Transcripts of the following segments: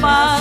Cuatro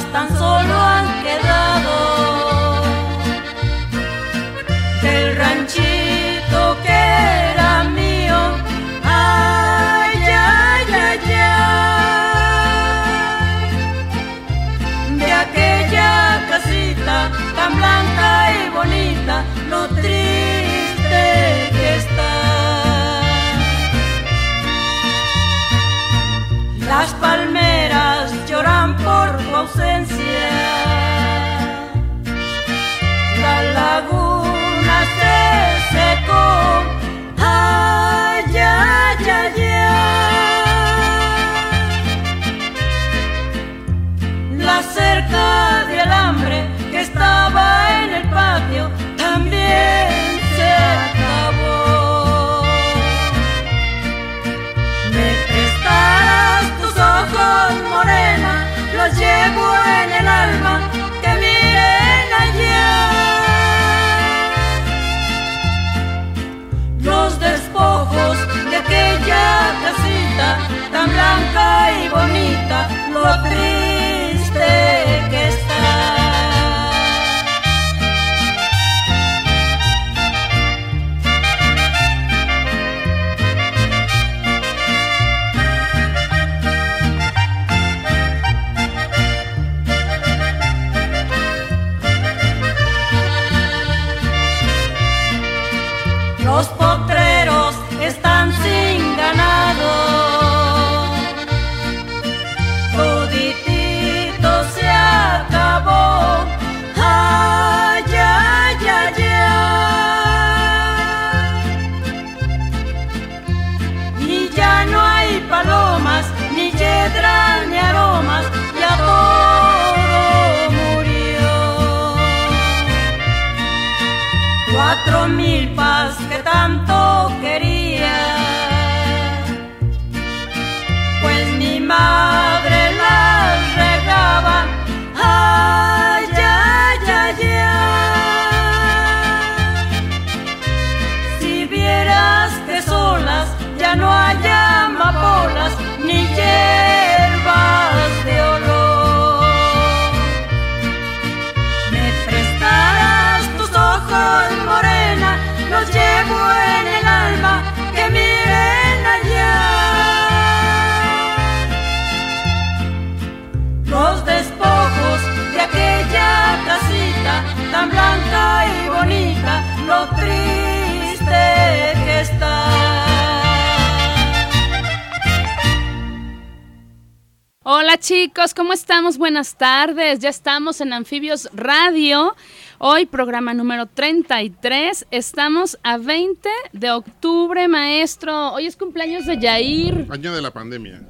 estamos? Buenas tardes. Ya estamos en Anfibios Radio. Hoy programa número 33. Estamos a 20 de octubre, maestro. Hoy es cumpleaños de Yair. Año de la pandemia.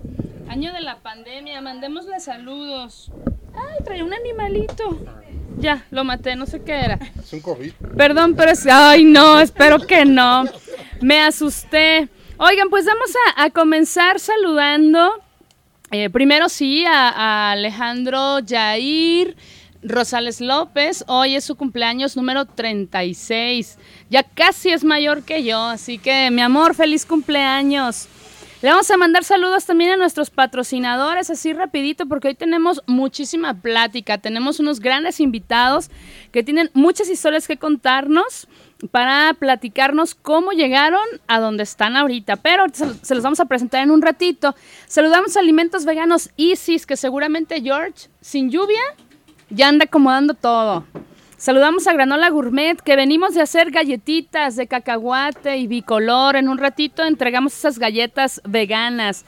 Año de la pandemia. Mandémosle saludos. Ay, trae un animalito. Ya, lo maté, no sé qué era. Es un COVID. Perdón, pero es... Ay, no, espero que no. Me asusté. Oigan, pues vamos a, a comenzar saludando. Eh, primero sí, a, a Alejandro Yair Rosales López. Hoy es su cumpleaños número 36. Ya casi es mayor que yo, así que mi amor, feliz cumpleaños. Le vamos a mandar saludos también a nuestros patrocinadores, así rapidito, porque hoy tenemos muchísima plática. Tenemos unos grandes invitados que tienen muchas historias que contarnos para platicarnos cómo llegaron a donde están ahorita. Pero se, los vamos a presentar en un ratito. Saludamos a Alimentos Veganos Isis, que seguramente George, sin lluvia, ya anda acomodando todo. Saludamos a Granola Gourmet, que venimos de hacer galletitas de cacahuate y bicolor. En un ratito entregamos esas galletas veganas.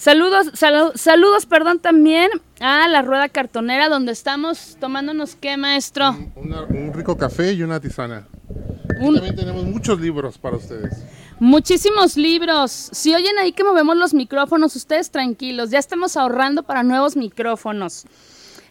Saludos, saludos, perdón, también a la rueda cartonera donde estamos tomándonos qué, maestro. Un, rico café y una tisana. También tenemos muchos libros para ustedes. Muchísimos libros. Si oyen ahí que movemos los micrófonos, ustedes tranquilos, ya estamos ahorrando para nuevos micrófonos.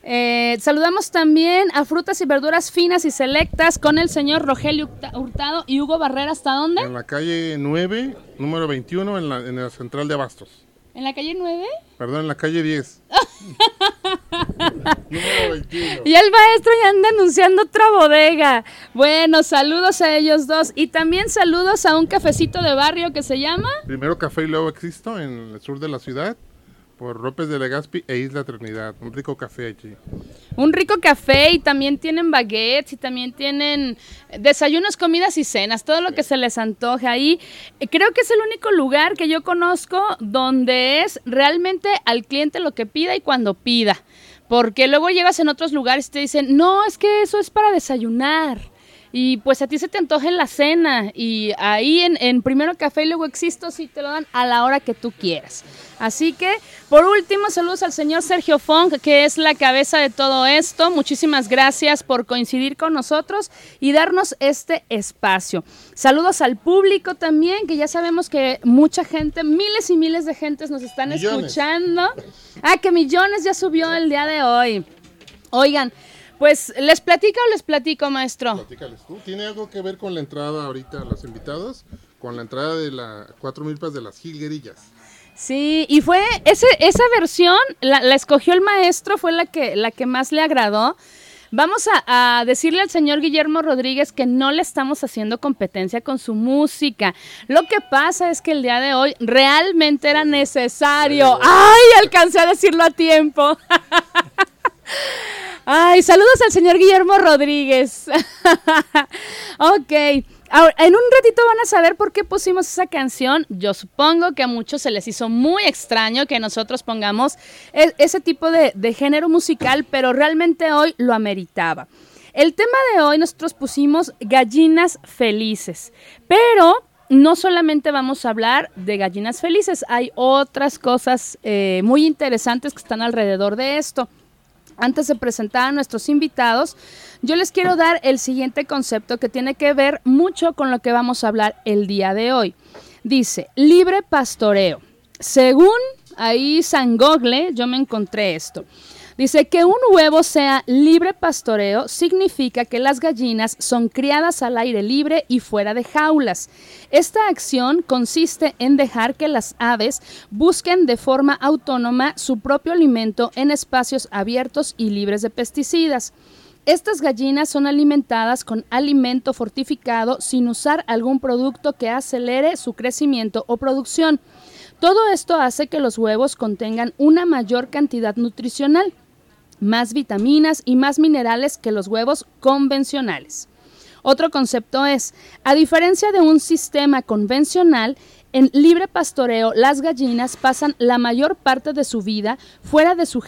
Eh, saludamos también a frutas y verduras finas y selectas con el señor Rogelio Hurtado y Hugo Barrera. ¿Hasta dónde? En la calle 9, número 21, en la, en la central de Abastos. ¿En la calle 9? Perdón, en la calle 10. número 21. Y el maestro ya anda anunciando otra bodega. Bueno, saludos a ellos dos. Y también saludos a un cafecito de barrio que se llama... Primero Café y luego Existo en el sur de la ciudad por López de Legazpi e Isla Trinidad. Un rico café allí. Un rico café y también tienen baguettes y también tienen desayunos, comidas y cenas, todo lo que se les antoje ahí. Creo que es el único lugar que yo conozco donde es realmente al cliente lo que pida y cuando pida. Porque luego llegas en otros lugares y te dicen, no, es que eso es para desayunar y pues a ti se te antoja en la cena y ahí en, Primero Café y luego Existo sí te lo dan a la hora que tú quieras. Así que, por último, saludos al señor Sergio Fong, que es la cabeza de todo esto. Muchísimas gracias por coincidir con nosotros y darnos este espacio. Saludos al público también, que ya sabemos que mucha gente, miles y miles de gentes nos están escuchando. Ah, que millones ya subió el día de hoy. Oigan, pues, ¿les platico o les platico, maestro? Platícales tú. ¿Tiene algo que ver con la entrada ahorita a los invitados? Con la entrada de las cuatro milpas de las jilguerillas. Sí, y fue ese, esa versión, la, escogió el maestro, fue la que, la que más le agradó. Vamos a, decirle al señor Guillermo Rodríguez que no le estamos haciendo competencia con su música. Lo que pasa es que el día de hoy realmente era necesario. ¡Ay! Alcancé a decirlo a tiempo. Ay, saludos al señor Guillermo Rodríguez. ok. En un ratito van a saber por qué pusimos esa canción. Yo supongo que a muchos se les hizo muy extraño que nosotros pongamos ese tipo de, de género musical, pero realmente hoy lo ameritaba. El tema de hoy nosotros pusimos gallinas felices, pero no solamente vamos a hablar de gallinas felices, hay otras cosas eh, muy interesantes que están alrededor de esto. Antes de presentar a nuestros invitados, yo les quiero dar el siguiente concepto que tiene que ver mucho con lo que vamos a hablar el día de hoy. Dice, libre pastoreo. Según ahí San Gogle, yo me encontré esto. Dice que un huevo sea libre pastoreo significa que las gallinas son criadas al aire libre y fuera de jaulas. Esta acción consiste en dejar que las aves busquen de forma autónoma su propio alimento en espacios abiertos y libres de pesticidas. Estas gallinas son alimentadas con alimento fortificado sin usar algún producto que acelere su crecimiento o producción. Todo esto hace que los huevos contengan una mayor cantidad nutricional más vitaminas y más minerales que los huevos convencionales. Otro concepto es, a diferencia de un sistema convencional, en libre pastoreo las gallinas pasan la mayor parte de su vida fuera de su,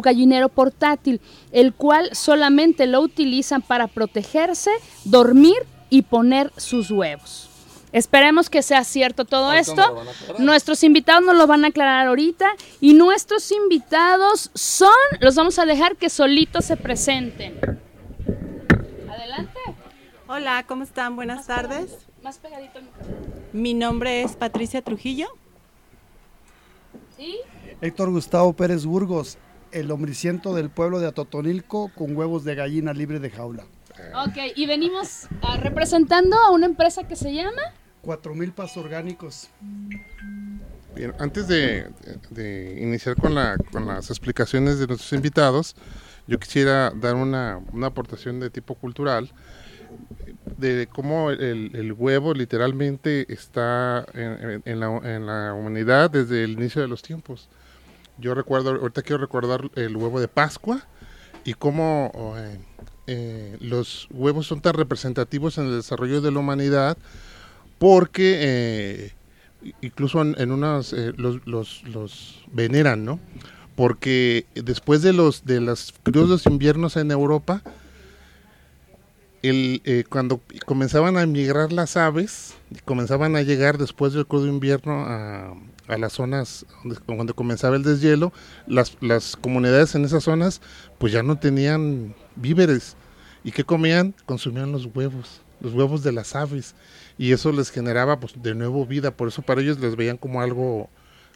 gallinero portátil, el cual solamente lo utilizan para protegerse, dormir y poner sus huevos. Esperemos que sea cierto todo esto. Nuestros invitados nos lo van a aclarar ahorita y nuestros invitados son, los vamos a dejar que solitos se presenten. Adelante. Hola, ¿cómo están? Buenas tardes. más pegadito Mi nombre es Patricia Trujillo. ¿Y? Héctor Gustavo Pérez Burgos, el hombriciento del pueblo de Atotonilco con huevos de gallina libre de jaula. Ok, y venimos ah, representando a una empresa que se llama 4.000 pasos orgánicos. Bien, antes de, iniciar con, la, con, las explicaciones de nuestros invitados, yo quisiera dar una, una aportación de tipo cultural de cómo el, huevo literalmente está en, la, en, la, humanidad desde el inicio de los tiempos. Yo recuerdo, ahorita quiero recordar el huevo de Pascua y cómo eh, eh, los huevos son tan representativos en el desarrollo de la humanidad porque eh, incluso en, unas eh, los, los, veneran, ¿no? Porque después de los de los crudos inviernos en Europa, el, eh, cuando comenzaban a emigrar las aves, comenzaban a llegar después del crudo invierno a, a las zonas donde, donde comenzaba el deshielo, las, las comunidades en esas zonas pues ya no tenían víveres. ¿Y qué comían? Consumían los huevos, los huevos de las aves. Y eso les generaba pues de nuevo vida, por eso para ellos les veían como algo,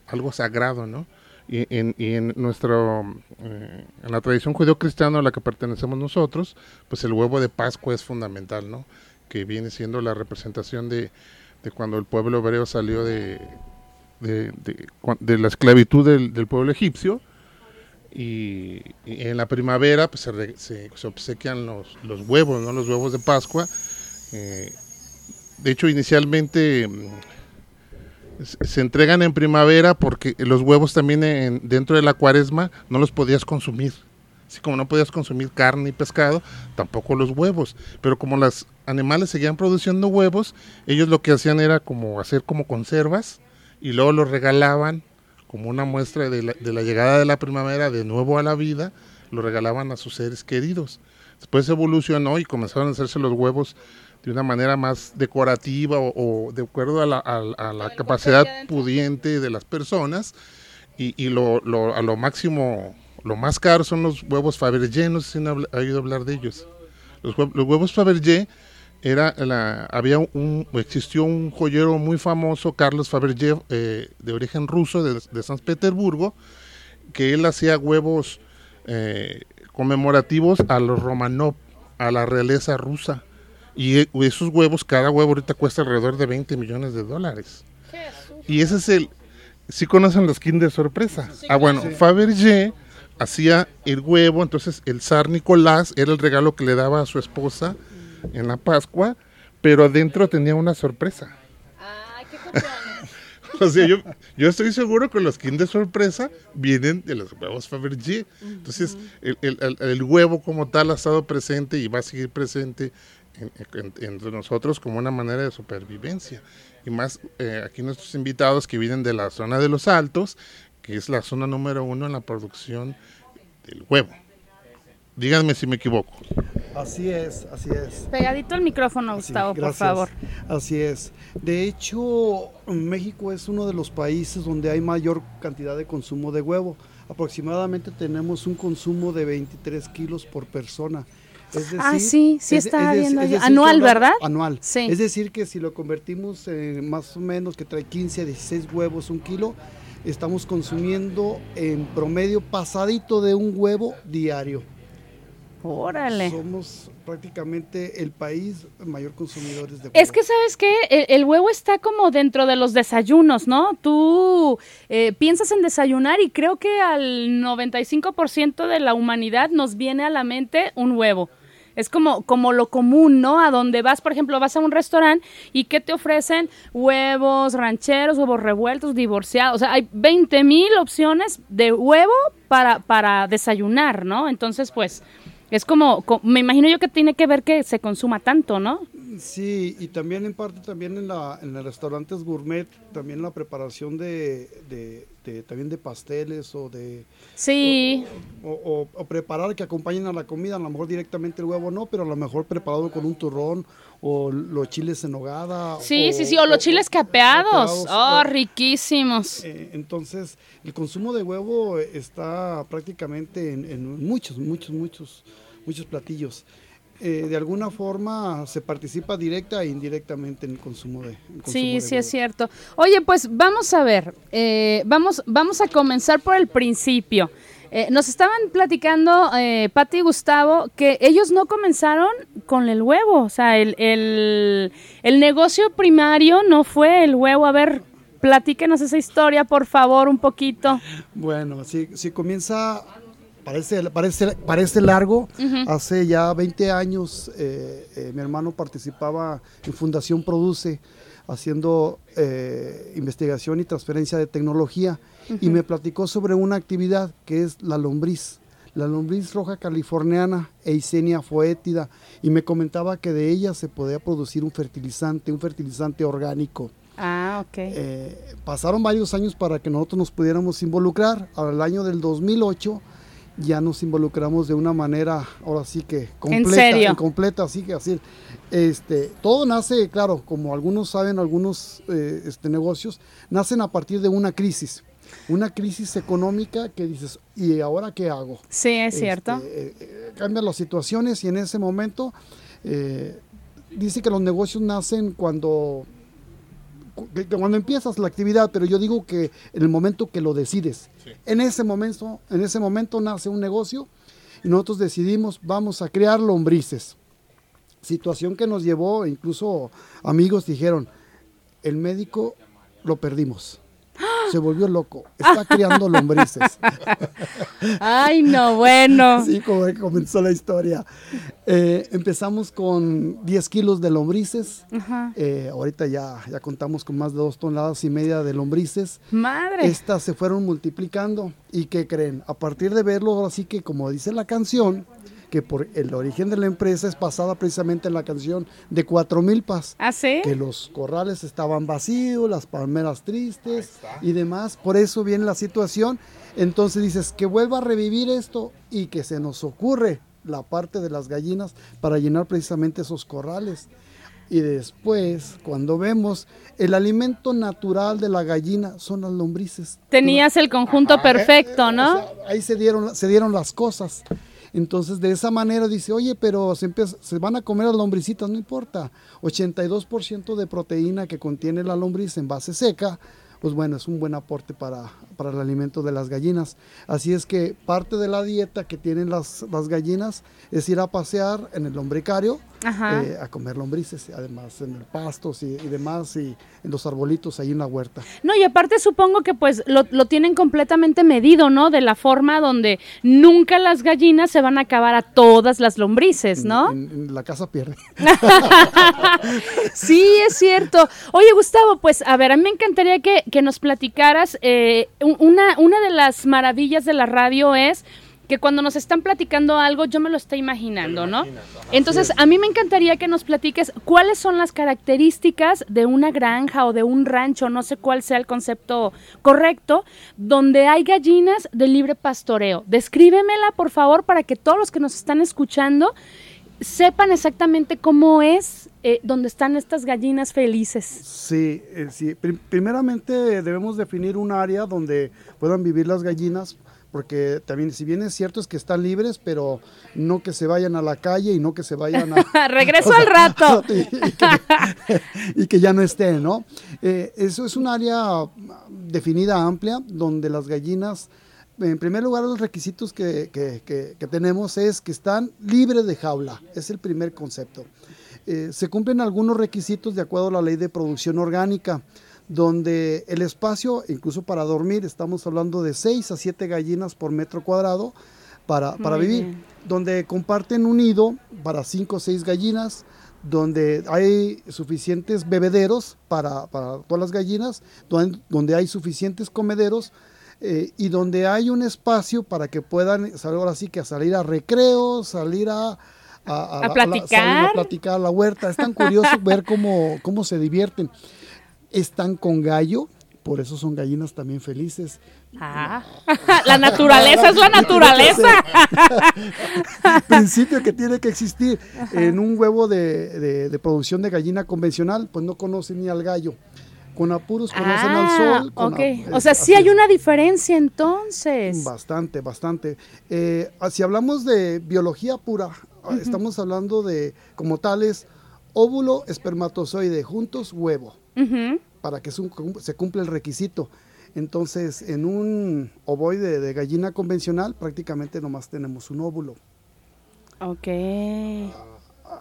algo sagrado, ¿no? Y en, y en nuestro, eh, en la tradición judío-cristiana a la que pertenecemos nosotros, pues el huevo de Pascua es fundamental, ¿no? Que viene siendo la representación de, de cuando el pueblo hebreo salió de, de, de, de la esclavitud del, pueblo egipcio y, en la primavera pues se, se- se obsequian los, los huevos, ¿no? Los huevos de Pascua. eh, de hecho, inicialmente mm, se- entregan en primavera porque los huevos también en- dentro de la cuaresma no los podías consumir. Así como no podías consumir carne y pescado, tampoco los huevos. Pero como los animales seguían produciendo huevos, ellos lo que hacían era como hacer como conservas y luego los regalaban como una muestra de la llegada de la primavera de nuevo a la vida, lo regalaban a sus seres queridos. Después evolucionó y comenzaron a hacerse los huevos de una manera más decorativa o, o de acuerdo a la, a- a la capacidad pudiente de las personas. Y, y lo, lo- a lo máximo, lo más caro son los huevos Fabergé, no sé si han oído hablar de ellos. Los, hue- los huevos Fabergé era la, había un, existió un joyero muy famoso, Carlos Fabergé, eh, de origen ruso, de, de San Petersburgo, que él hacía huevos eh, conmemorativos a los Romanov, a la realeza rusa. Y esos huevos, cada huevo ahorita cuesta alrededor de 20 millones de dólares. Y ese es el... ¿Sí conocen los Kinder Sorpresa? ah, bueno, Fabergé hacía el huevo, entonces el zar Nicolás era el regalo que le daba a su esposa en la Pascua, pero adentro tenía una sorpresa. Ay, qué O sea, yo, yo estoy seguro que los Kinder Sorpresa vienen de los huevos Fabergé. Entonces, el- el- el huevo como tal ha estado presente y va a seguir presente en- en- entre nosotros como una manera de supervivencia. Y más eh, aquí nuestros invitados que vienen de la zona de los Altos, que es la zona número uno en la producción del huevo. Díganme si me equivoco. Así es, así es. Pegadito al micrófono, Sí, Gustavo, por favor. Así es. De hecho, México es uno de los países donde hay mayor cantidad de consumo de huevo. Aproximadamente tenemos un consumo de 23 kilos por persona. Es decir, Ah, sí, sí es- estaba es dec- viendo yo. que Anual, ¿verdad? Anual. Sí. Es decir, que si lo convertimos en más o menos que trae 15 a 16 huevos un kilo, estamos consumiendo en promedio pasadito de un huevo diario. Órale. Somos prácticamente el país mayor consumidores de huevo. Es que, ¿sabes qué? El, el huevo está como dentro de los desayunos, ¿no? Tú eh, piensas en desayunar y creo que al 95% de la humanidad nos viene a la mente un huevo. Es como, como lo común, ¿no? A donde vas, por ejemplo, vas a un restaurante y ¿qué te ofrecen? Huevos rancheros, huevos revueltos, divorciados. O sea, hay 20 mil opciones de huevo para, para desayunar, ¿no? Entonces, pues, es como, co- me imagino yo que tiene que ver que se consuma tanto, ¿no? Sí, y también en parte también en, la, en los restaurantes gourmet, también la preparación de, de- de- también de pasteles o de Sí, o, o- o preparar que acompañen a la comida, a lo mejor directamente el huevo no, pero a lo mejor preparado con un turrón o los chiles en nogada. sí, sí, sí, o los chiles capeados. Oh, riquísimos. Eh, entonces, el consumo de huevo está prácticamente en, en muchos, muchos, muchos, muchos platillos. Eh, de alguna forma se participa directa e indirectamente en el consumo de. el consumo Sí, de sí, es cierto. Oye, pues vamos a ver, eh, vamos, vamos a comenzar por el principio. Eh, nos estaban platicando, eh, Pati y Gustavo, que ellos no comenzaron con el huevo, o sea, el, el, el negocio primario no fue el huevo. A ver, platíquenos esa historia, por favor, un poquito. Bueno, si, si comienza, parece, parece, parece largo, hace ya 20 años eh, eh, mi hermano participaba en Fundación Produce haciendo eh, investigación y transferencia de tecnología y me platicó sobre una actividad que es la lombriz. La lombriz roja californiana, Eisenia foetida, y me comentaba que de ella se podía producir un fertilizante, un fertilizante orgánico. Ah, ok. Eh, pasaron varios años para que nosotros nos pudiéramos involucrar. Al año del 2008 ya nos involucramos de una manera, ahora sí que completa, ¿En serio? completa, así que así. Este, todo nace, claro, como algunos saben, algunos eh, este, negocios nacen a partir de una crisis, una crisis económica que dices, ¿y ahora qué hago? Sí, es cierto. Este, eh, eh, cambian las situaciones y en ese momento eh, dice que los negocios nacen cuando que- cuando empiezas la actividad, pero yo digo que en el momento que lo decides. En ese momento, en ese momento nace un negocio y nosotros decidimos vamos a crear lombrices. Situación que nos llevó, incluso amigos dijeron, el médico lo perdimos. Se volvió loco, está criando lombrices. Ay, no, bueno. Así como comenzó la historia. Eh, empezamos con 10 kilos de lombrices. Ajá. Eh, ahorita ya, ya contamos con más de dos toneladas y media de lombrices. Madre. Estas se fueron multiplicando. ¿Y qué creen? A partir de verlo, así que como dice la canción, que por el origen de la empresa es basada precisamente en la canción de Cuatro Milpas ¿Ah, sí? que los corrales estaban vacíos, las palmeras tristes y demás. Por eso viene la situación. Entonces dices que vuelva a revivir esto y que se nos ocurre la parte de las gallinas para llenar precisamente esos corrales. Y después, cuando vemos el alimento natural de la gallina son las lombrices. Tenías el conjunto perfecto, O ¿no? sea, ahí se dieron, se dieron las cosas. Entonces, de esa manera dice, oye, pero se, empieza- se van a comer las lombricitas, no importa. 82% de proteína que contiene la lombriz en base seca, pues bueno, es un buen aporte para, para el alimento de las gallinas. Así es que parte de la dieta que tienen las, las gallinas es ir a pasear en el lombricario, eh, a comer lombrices, además en el pastos y, y demás, y en los arbolitos ahí en la huerta. No, y aparte supongo que pues lo, lo tienen completamente medido, ¿no? De la forma donde nunca las gallinas se van a acabar a todas las lombrices, ¿no? En- en la casa pierde. Sí, es cierto. Oye, Gustavo, pues a ver, a mí me encantaría que, que nos platicaras. eh, una, una de las maravillas de la radio es que cuando nos están platicando algo, yo me lo estoy imaginando, ¿no? Entonces, a mí me encantaría que nos platiques cuáles son las características de una granja o de un rancho, no sé cuál sea el concepto correcto, donde hay gallinas de libre pastoreo. Descríbemela, por favor, para que todos los que nos están escuchando sepan exactamente cómo es eh, donde están estas gallinas felices. Sí, eh, sí. Pri- primeramente debemos definir un área donde puedan vivir las gallinas, porque también, si bien es cierto, es que están libres, pero no que se vayan a la calle y no que se vayan a... Regreso al rato. y, y que, y que ya no estén, ¿no? Eh, eso es un área definida amplia, donde las gallinas, en primer lugar, los requisitos que, que- que- que tenemos es que están libres de jaula, es el primer concepto. Eh, se cumplen algunos requisitos de acuerdo a la ley de producción orgánica, donde el espacio, incluso para dormir, estamos hablando de 6 a 7 gallinas por metro cuadrado para, para vivir, bien. donde comparten un nido para 5 o 6 gallinas, donde hay suficientes bebederos para, para todas las gallinas, donde, donde hay suficientes comederos eh, y donde hay un espacio para que puedan, salir ahora sí que a salir a recreo, salir a... A, la- platicar. a platicar a la huerta. Es tan curioso ver cómo, cómo se divierten. Están con gallo, por eso son gallinas también felices. Ah, la naturaleza es la naturaleza. principio que tiene que existir en un huevo de, de- de producción de gallina convencional, pues no conocen ni al gallo. Con apuros conocen Ah, al sol. con O sea, sí así hay una diferencia entonces. Bastante, bastante. Eh, ah, si hablamos de biología pura, ah, estamos hablando de, como tales, óvulo, espermatozoide, juntos, huevo, para que se cumpla el requisito. Entonces, en un ovoide de gallina convencional, prácticamente nomás tenemos un óvulo. Ok.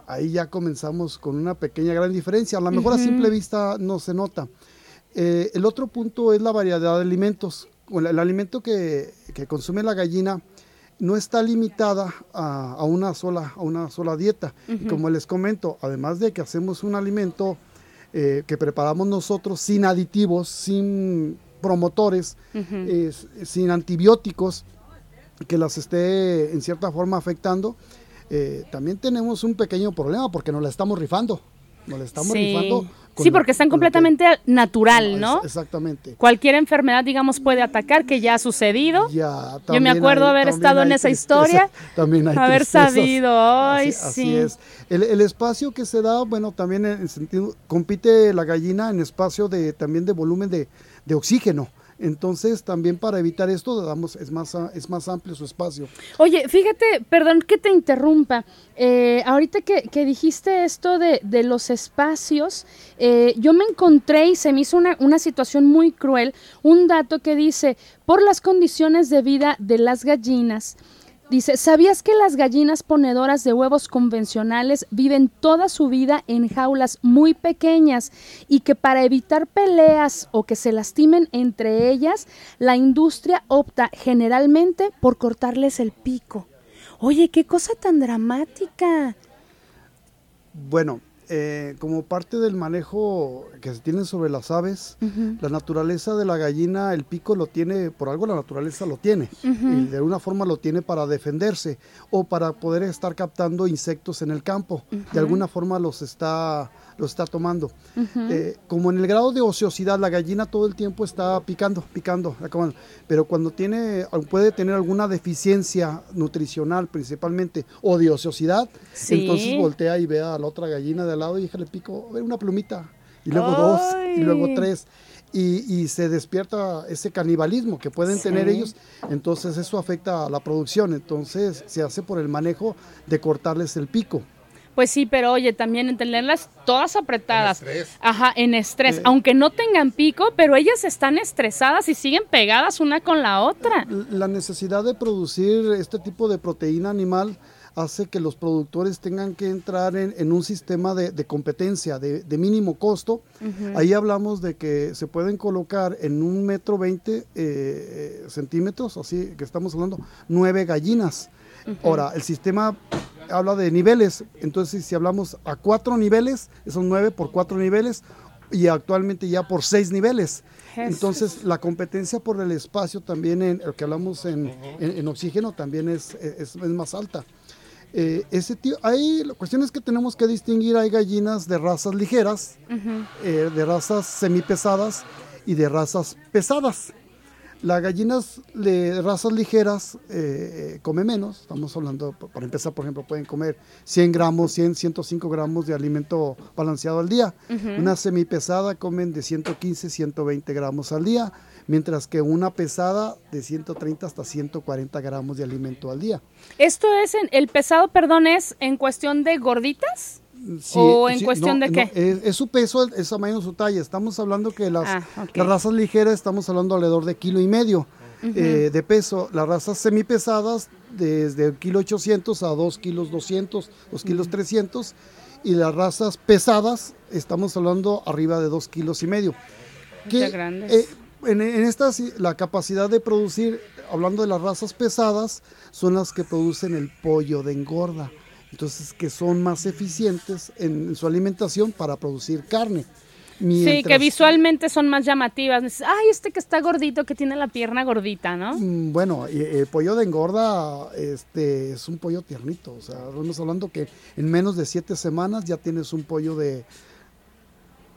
ahí ya comenzamos con una pequeña gran diferencia. A lo mejor a simple vista no se nota. Eh, el otro punto es la variedad de alimentos. Bueno, El, alimento que, que consume la gallina no está limitada a, a una, sola, a una sola dieta. Y como les comento, además de que hacemos un alimento eh, que preparamos nosotros sin aditivos, sin promotores, es- sin antibióticos, que las esté en cierta forma afectando, eh, también tenemos un pequeño problema porque nos la estamos rifando. Nos la estamos Sí. rifando sí, porque están completamente natural, ¿no? Exactamente. Cualquier enfermedad, digamos, puede atacar, que ya ha sucedido. Ya, Yo me acuerdo haber estado en esa historia. También hay Haber sabido, ay, así, sí. así es. El, el, espacio que se da, bueno, también en el sentido, compite la gallina en espacio de también de volumen de, de oxígeno. Entonces, también para evitar esto, damos, es, más, es más amplio su espacio. Oye, fíjate, perdón que te interrumpa. Eh, ahorita que, que, dijiste esto de, de los espacios, eh, yo me encontré y se me hizo una, una situación muy cruel, un dato que dice, por las condiciones de vida de las gallinas, Dice, ¿sabías que las gallinas ponedoras de huevos convencionales viven toda su vida en jaulas muy pequeñas y que para evitar peleas o que se lastimen entre ellas, la industria opta generalmente por cortarles el pico? Oye, qué cosa tan dramática. Bueno, eh, como parte del manejo que se tiene sobre las aves, uh -huh. la naturaleza de la gallina, el pico lo tiene, por algo la naturaleza lo tiene, uh -huh. y de alguna forma lo tiene para defenderse o para poder estar captando insectos en el campo, uh -huh. de alguna forma los está, los está tomando. Eh, como en el grado de ociosidad, la gallina todo el tiempo está picando, picando, pero cuando tiene, puede tener alguna deficiencia nutricional principalmente o de ociosidad, sí. entonces voltea y ve a la otra gallina de al lado y déjale pico, a ver, una plumita, y luego Ay. dos, y luego tres. Y, y, se despierta ese canibalismo que pueden sí. tener ellos, entonces eso afecta a la producción, entonces se hace por el manejo de cortarles el pico. Pues sí, pero oye, también en tenerlas todas apretadas. En estrés. Ajá, en estrés. Eh. Aunque no tengan pico, pero ellas están estresadas y siguen pegadas una con la otra. La necesidad de producir este tipo de proteína animal hace que los productores tengan que entrar en, en un sistema de, de competencia de, de, mínimo costo. Uh -huh. Ahí hablamos de que se pueden colocar en un metro veinte eh, centímetros, así que estamos hablando, nueve gallinas. Uh -huh. Ahora, el sistema habla de niveles, entonces si hablamos a cuatro niveles, son nueve por cuatro niveles, y actualmente ya por seis niveles. Entonces, la competencia por el espacio también, en el que hablamos en, en, en oxígeno, también es, es, es más alta. Eh, ese tío, hay cuestiones que tenemos que distinguir, hay gallinas de razas ligeras, uh -huh. eh, de razas semipesadas y de razas pesadas. Las gallinas de razas ligeras eh, come menos, estamos hablando, para empezar, por ejemplo, pueden comer 100 gramos, 100, 105 gramos de alimento balanceado al día. Uh -huh. Una semipesada comen de 115, 120 gramos al día, mientras que una pesada de 130 hasta 140 gramos de alimento al día. ¿Esto es, en, el pesado, perdón, es en cuestión de gorditas? Sí, ¿O en sí, cuestión no, de qué? No, es, es, su peso, es tamaño su talla. Estamos hablando que las, ah, okay. las razas ligeras estamos hablando alrededor de kilo y medio uh -huh. eh, de peso. Las razas semipesadas desde kilo 800 a 2 kilos 200, 2 kilos uh -huh. 300. Y las razas pesadas estamos hablando arriba de 2 kilos y medio. Que. Eh, en, en estas, la capacidad de producir, hablando de las razas pesadas, son las que producen el pollo de engorda entonces que son más eficientes en, en su alimentación para producir carne. Mientras, sí, que visualmente son más llamativas. Ay, este que está gordito, que tiene la pierna gordita, ¿no? Mm, Bueno, el pollo de engorda este, es un pollo tiernito. O sea, estamos hablando que en menos de siete semanas ya tienes un pollo de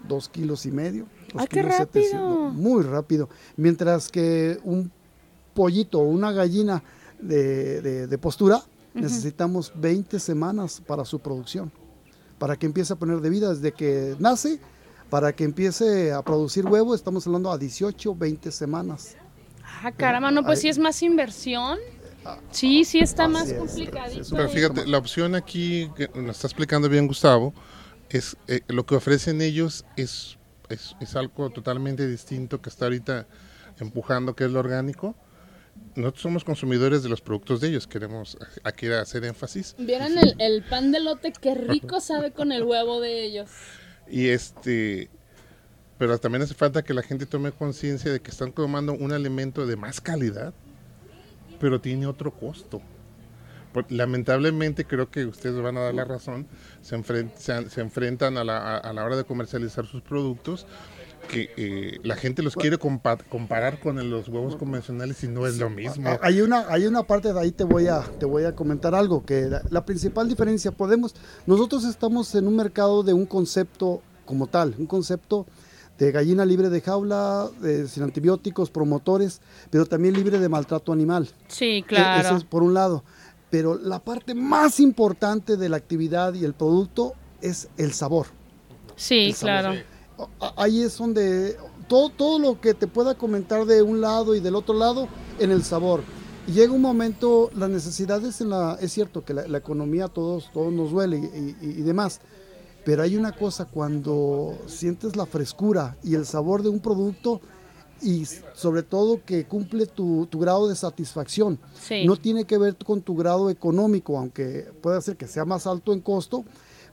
dos kilos y medio. ¡Ay, qué rápido! 700, muy rápido. Mientras que un pollito o una gallina de, de, de postura Uh -huh. Necesitamos 20 semanas para su producción, para que empiece a poner de vida desde que nace, para que empiece a producir huevo, estamos hablando a 18, 20 semanas. Ah, caramba, no, pues sí es más inversión. Sí, sí está Así más es, complicadito. Pero fíjate, la opción aquí que nos está explicando bien Gustavo, es eh, lo que ofrecen ellos es, es, es algo totalmente distinto que está ahorita empujando, que es lo orgánico nosotros somos consumidores de los productos de ellos, queremos aquí hacer énfasis. Vieran el, el, pan de lote, qué rico sabe con el huevo de ellos. Y este, pero también hace falta que la gente tome conciencia de que están tomando un alimento de más calidad, pero tiene otro costo. Por, lamentablemente creo que ustedes van a dar la razón, se, enfrent, se, se enfrentan a la, a, a la hora de comercializar sus productos que eh, la gente los quiere compa comparar con los huevos convencionales y no es lo mismo. Hay una, hay una parte de ahí te voy a, te voy a comentar algo, que la, la, principal diferencia podemos, nosotros estamos en un mercado de un concepto como tal, un concepto de gallina libre de jaula, sin antibióticos, promotores, pero también libre de maltrato animal. Sí, E- claro. Eso es por un lado. Pero la parte más importante de la actividad y el producto es el sabor. sí, el sabor. claro. A- Ahí es donde todo, todo lo que te pueda comentar de un lado y del otro lado en el sabor. Y llega un momento, las necesidades en la, es cierto que la, la economía a todos, todos nos duele y, y- y demás, pero hay una cosa, cuando sientes la frescura y el sabor de un producto y sobre todo que cumple tu, tu grado de satisfacción, Sí. no tiene que ver con tu grado económico, aunque puede ser que sea más alto en costo,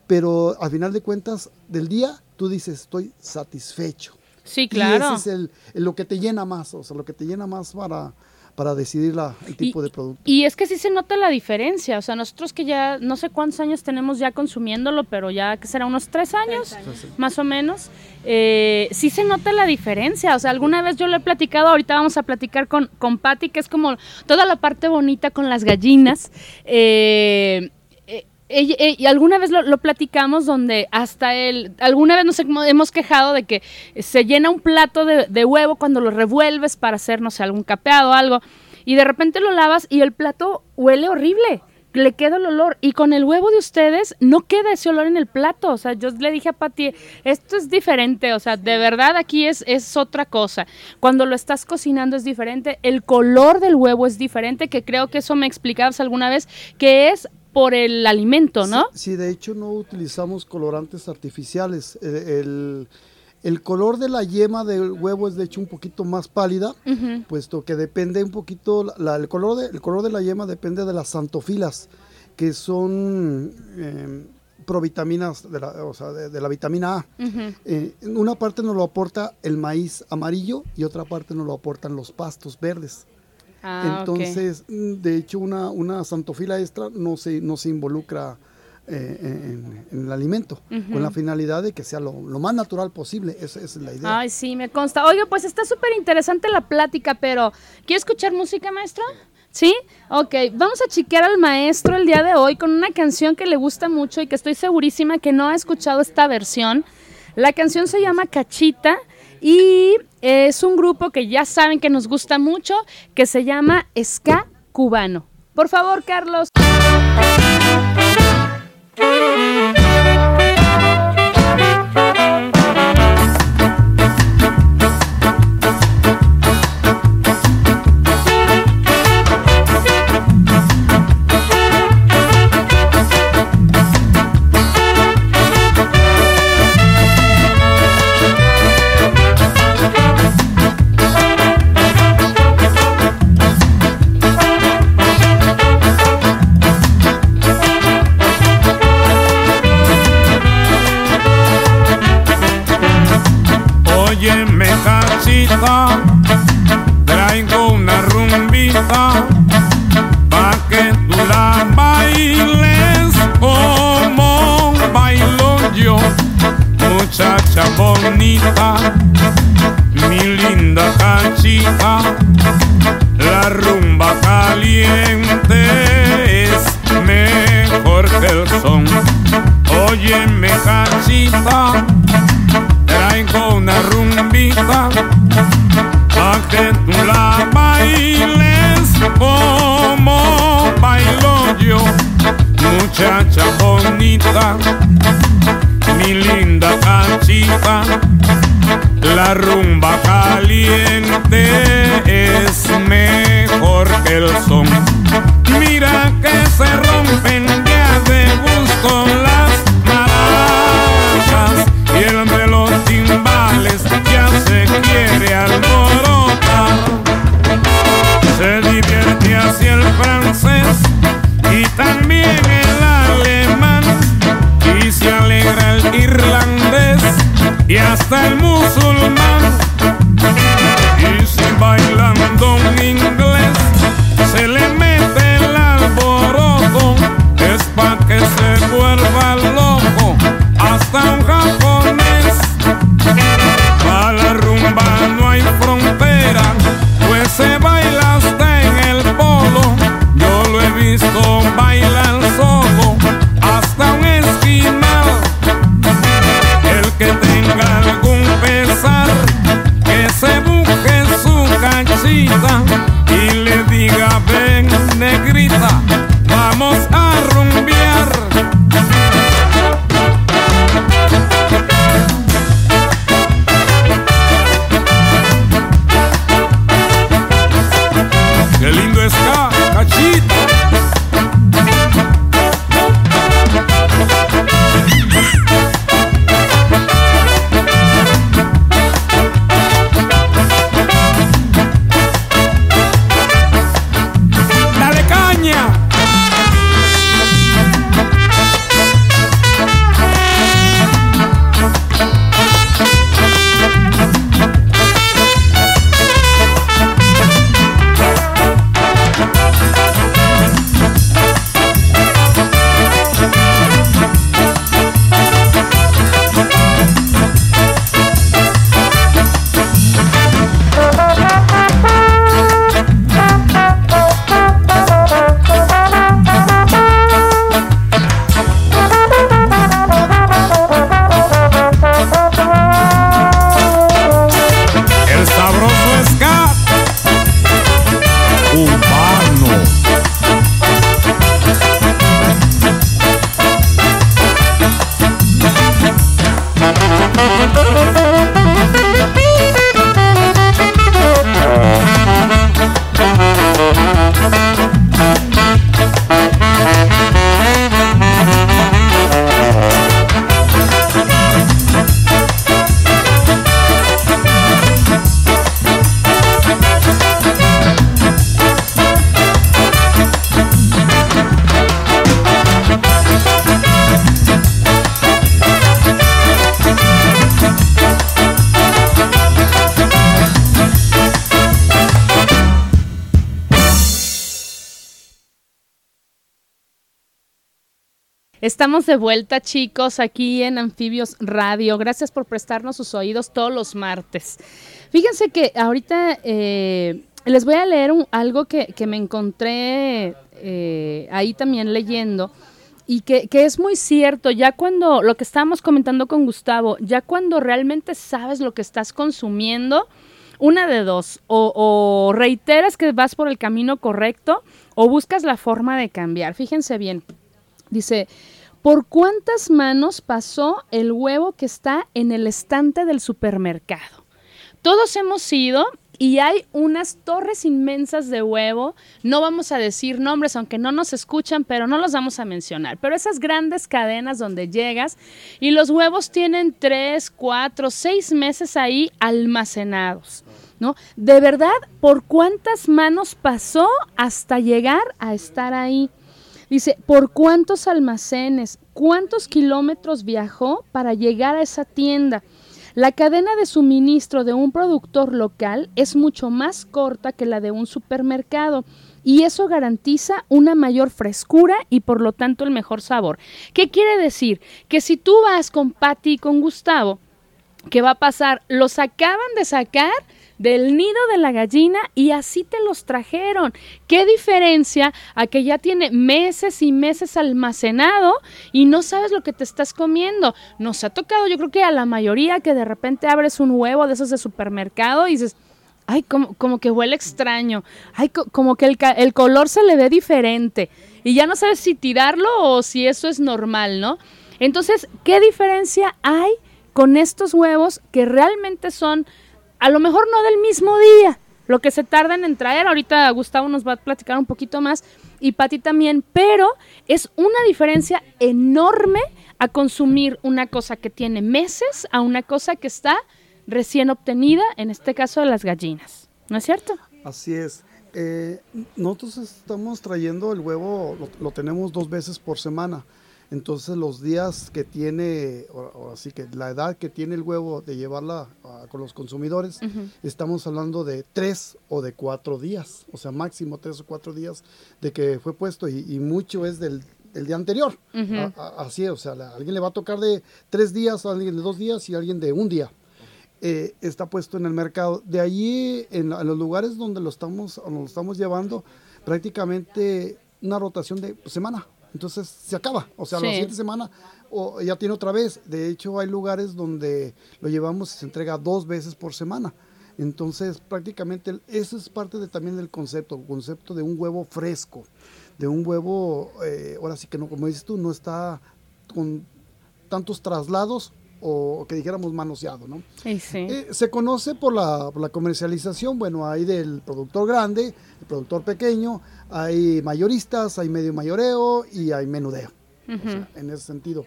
pero al final de cuentas del día tú dices estoy satisfecho. Sí, claro. Y ese es el, el- lo que te llena más, o sea, lo que te llena más para, para decidir la- el tipo de producto. Y es que sí se nota la diferencia, o sea, nosotros que ya no sé cuántos años tenemos ya consumiéndolo, pero ya que será unos tres años, más o menos, eh, sí se nota la diferencia, o sea, alguna vez yo lo he platicado, ahorita vamos a platicar con, con Patty, que es como toda la parte bonita con las gallinas, eh, eh, ella- y alguna vez lo, lo platicamos donde hasta él, alguna vez nos hemos- hemos quejado de que se llena un plato de, de huevo cuando lo revuelves para hacer, no sé, algún capeado o algo, y de repente lo lavas y el plato huele horrible. Le queda el olor. Y con el huevo de ustedes no queda ese olor en el plato. O sea, yo le dije a Pati, esto es diferente. O sea, de verdad aquí es, es otra cosa. Cuando lo estás cocinando es diferente. El color del huevo es diferente, que creo que eso me explicabas alguna vez, que es por el alimento, ¿no? Sí, sí, de hecho no utilizamos colorantes artificiales. El, el- el color de la yema del huevo es de hecho un poquito más pálida, puesto que depende un poquito, la- el, color de, el color de la yema depende de las santofilas, que son eh, provitaminas de la, o sea, de, de la vitamina A. Eh, en una parte nos lo aporta el maíz amarillo y otra parte nos lo aportan los pastos verdes. Ah. Entonces, de hecho, una, una santofila extra no se, no se involucra eh, en, en el alimento, con la finalidad de que sea lo, lo más natural posible. Esa, esa es la idea. Ay, sí, me consta. Oiga, pues está súper interesante la plática, pero ¿quiere escuchar música, maestro? ¿Sí? Ok, vamos a chiquear al maestro el día de hoy con una canción que le gusta mucho y que estoy segurísima que no ha escuchado esta versión. La canción se llama Cachita y es un grupo que ya saben que nos gusta mucho, que se llama Ska Cubano. Por favor, Carlos. Estamos de vuelta, chicos, aquí en Anfibios Radio. Gracias por prestarnos sus oídos todos los martes. Fíjense que ahorita eh, les voy a leer algo que, me encontré eh, ahí también leyendo y que, es muy cierto, ya cuando, lo que estábamos comentando con Gustavo, ya cuando realmente sabes lo que estás consumiendo, una de dos, o reiteras que vas por el camino correcto o buscas la forma de cambiar. Fíjense bien, dice, ¿por cuántas manos pasó el huevo que está en el estante del supermercado? Todos hemos ido y hay unas torres inmensas de huevo. No vamos a decir nombres, aunque no nos escuchan, pero no los vamos a mencionar. Pero esas grandes cadenas donde llegas y los huevos tienen tres, cuatro, seis meses ahí almacenados. ¿No? De verdad, ¿por cuántas manos pasó hasta llegar a estar ahí? Dice, ¿por cuántos almacenes, cuántos kilómetros viajó para llegar a esa tienda? La cadena de suministro de un productor local es mucho más corta que la de un supermercado y eso garantiza una mayor frescura y por lo tanto el mejor sabor. ¿Qué quiere decir? Que si tú vas con Patty y con Gustavo, ¿qué va a pasar? Los acaban de sacar del nido de la gallina y así te los trajeron. ¿Qué diferencia a que ya tiene meses y meses almacenado y no sabes lo que te estás comiendo? Nos ha tocado, yo creo que a la mayoría que de repente abres un huevo de esos de supermercado y dices, ay, como, que huele extraño, ay, como que el, el color se le ve diferente y ya no sabes si tirarlo o si eso es normal, ¿no? Entonces, ¿qué diferencia hay con estos huevos que realmente son a lo mejor no del mismo día, lo que se tardan en traer, ahorita Gustavo nos va a platicar un poquito más y Pati también, pero es una diferencia enorme a consumir una cosa que tiene meses a una cosa que está recién obtenida, en este caso de las gallinas, ¿no es cierto? Así es. Eh, nosotros estamos trayendo el huevo, lo tenemos dos veces por semana. Entonces los días que tiene, o, así que la edad que tiene el huevo de llevarla con los consumidores, estamos hablando de tres o de cuatro días, o sea, máximo tres o cuatro días de que fue puesto y, mucho es del, día anterior. así es, o sea, a alguien le va a tocar de tres días, a alguien de dos días y a alguien de un día. Eh, está puesto en el mercado. De allí, en, los lugares donde lo estamos, lo estamos llevando, prácticamente una rotación de semana entonces se acaba. O sea, la siguiente semana o ya tiene otra vez. De hecho, hay lugares donde lo llevamos y se entrega dos veces por semana. Entonces, prácticamente eso es parte de, también del concepto, concepto de un huevo fresco, de un huevo, eh, ahora sí que no, como dices tú, no está con tantos traslados o que dijéramos manoseado, ¿no? Sí, sí. Eh, se conoce por la, por la, comercialización, bueno, hay del productor grande, el productor pequeño, hay mayoristas, hay medio mayoreo y hay menudeo, en ese sentido.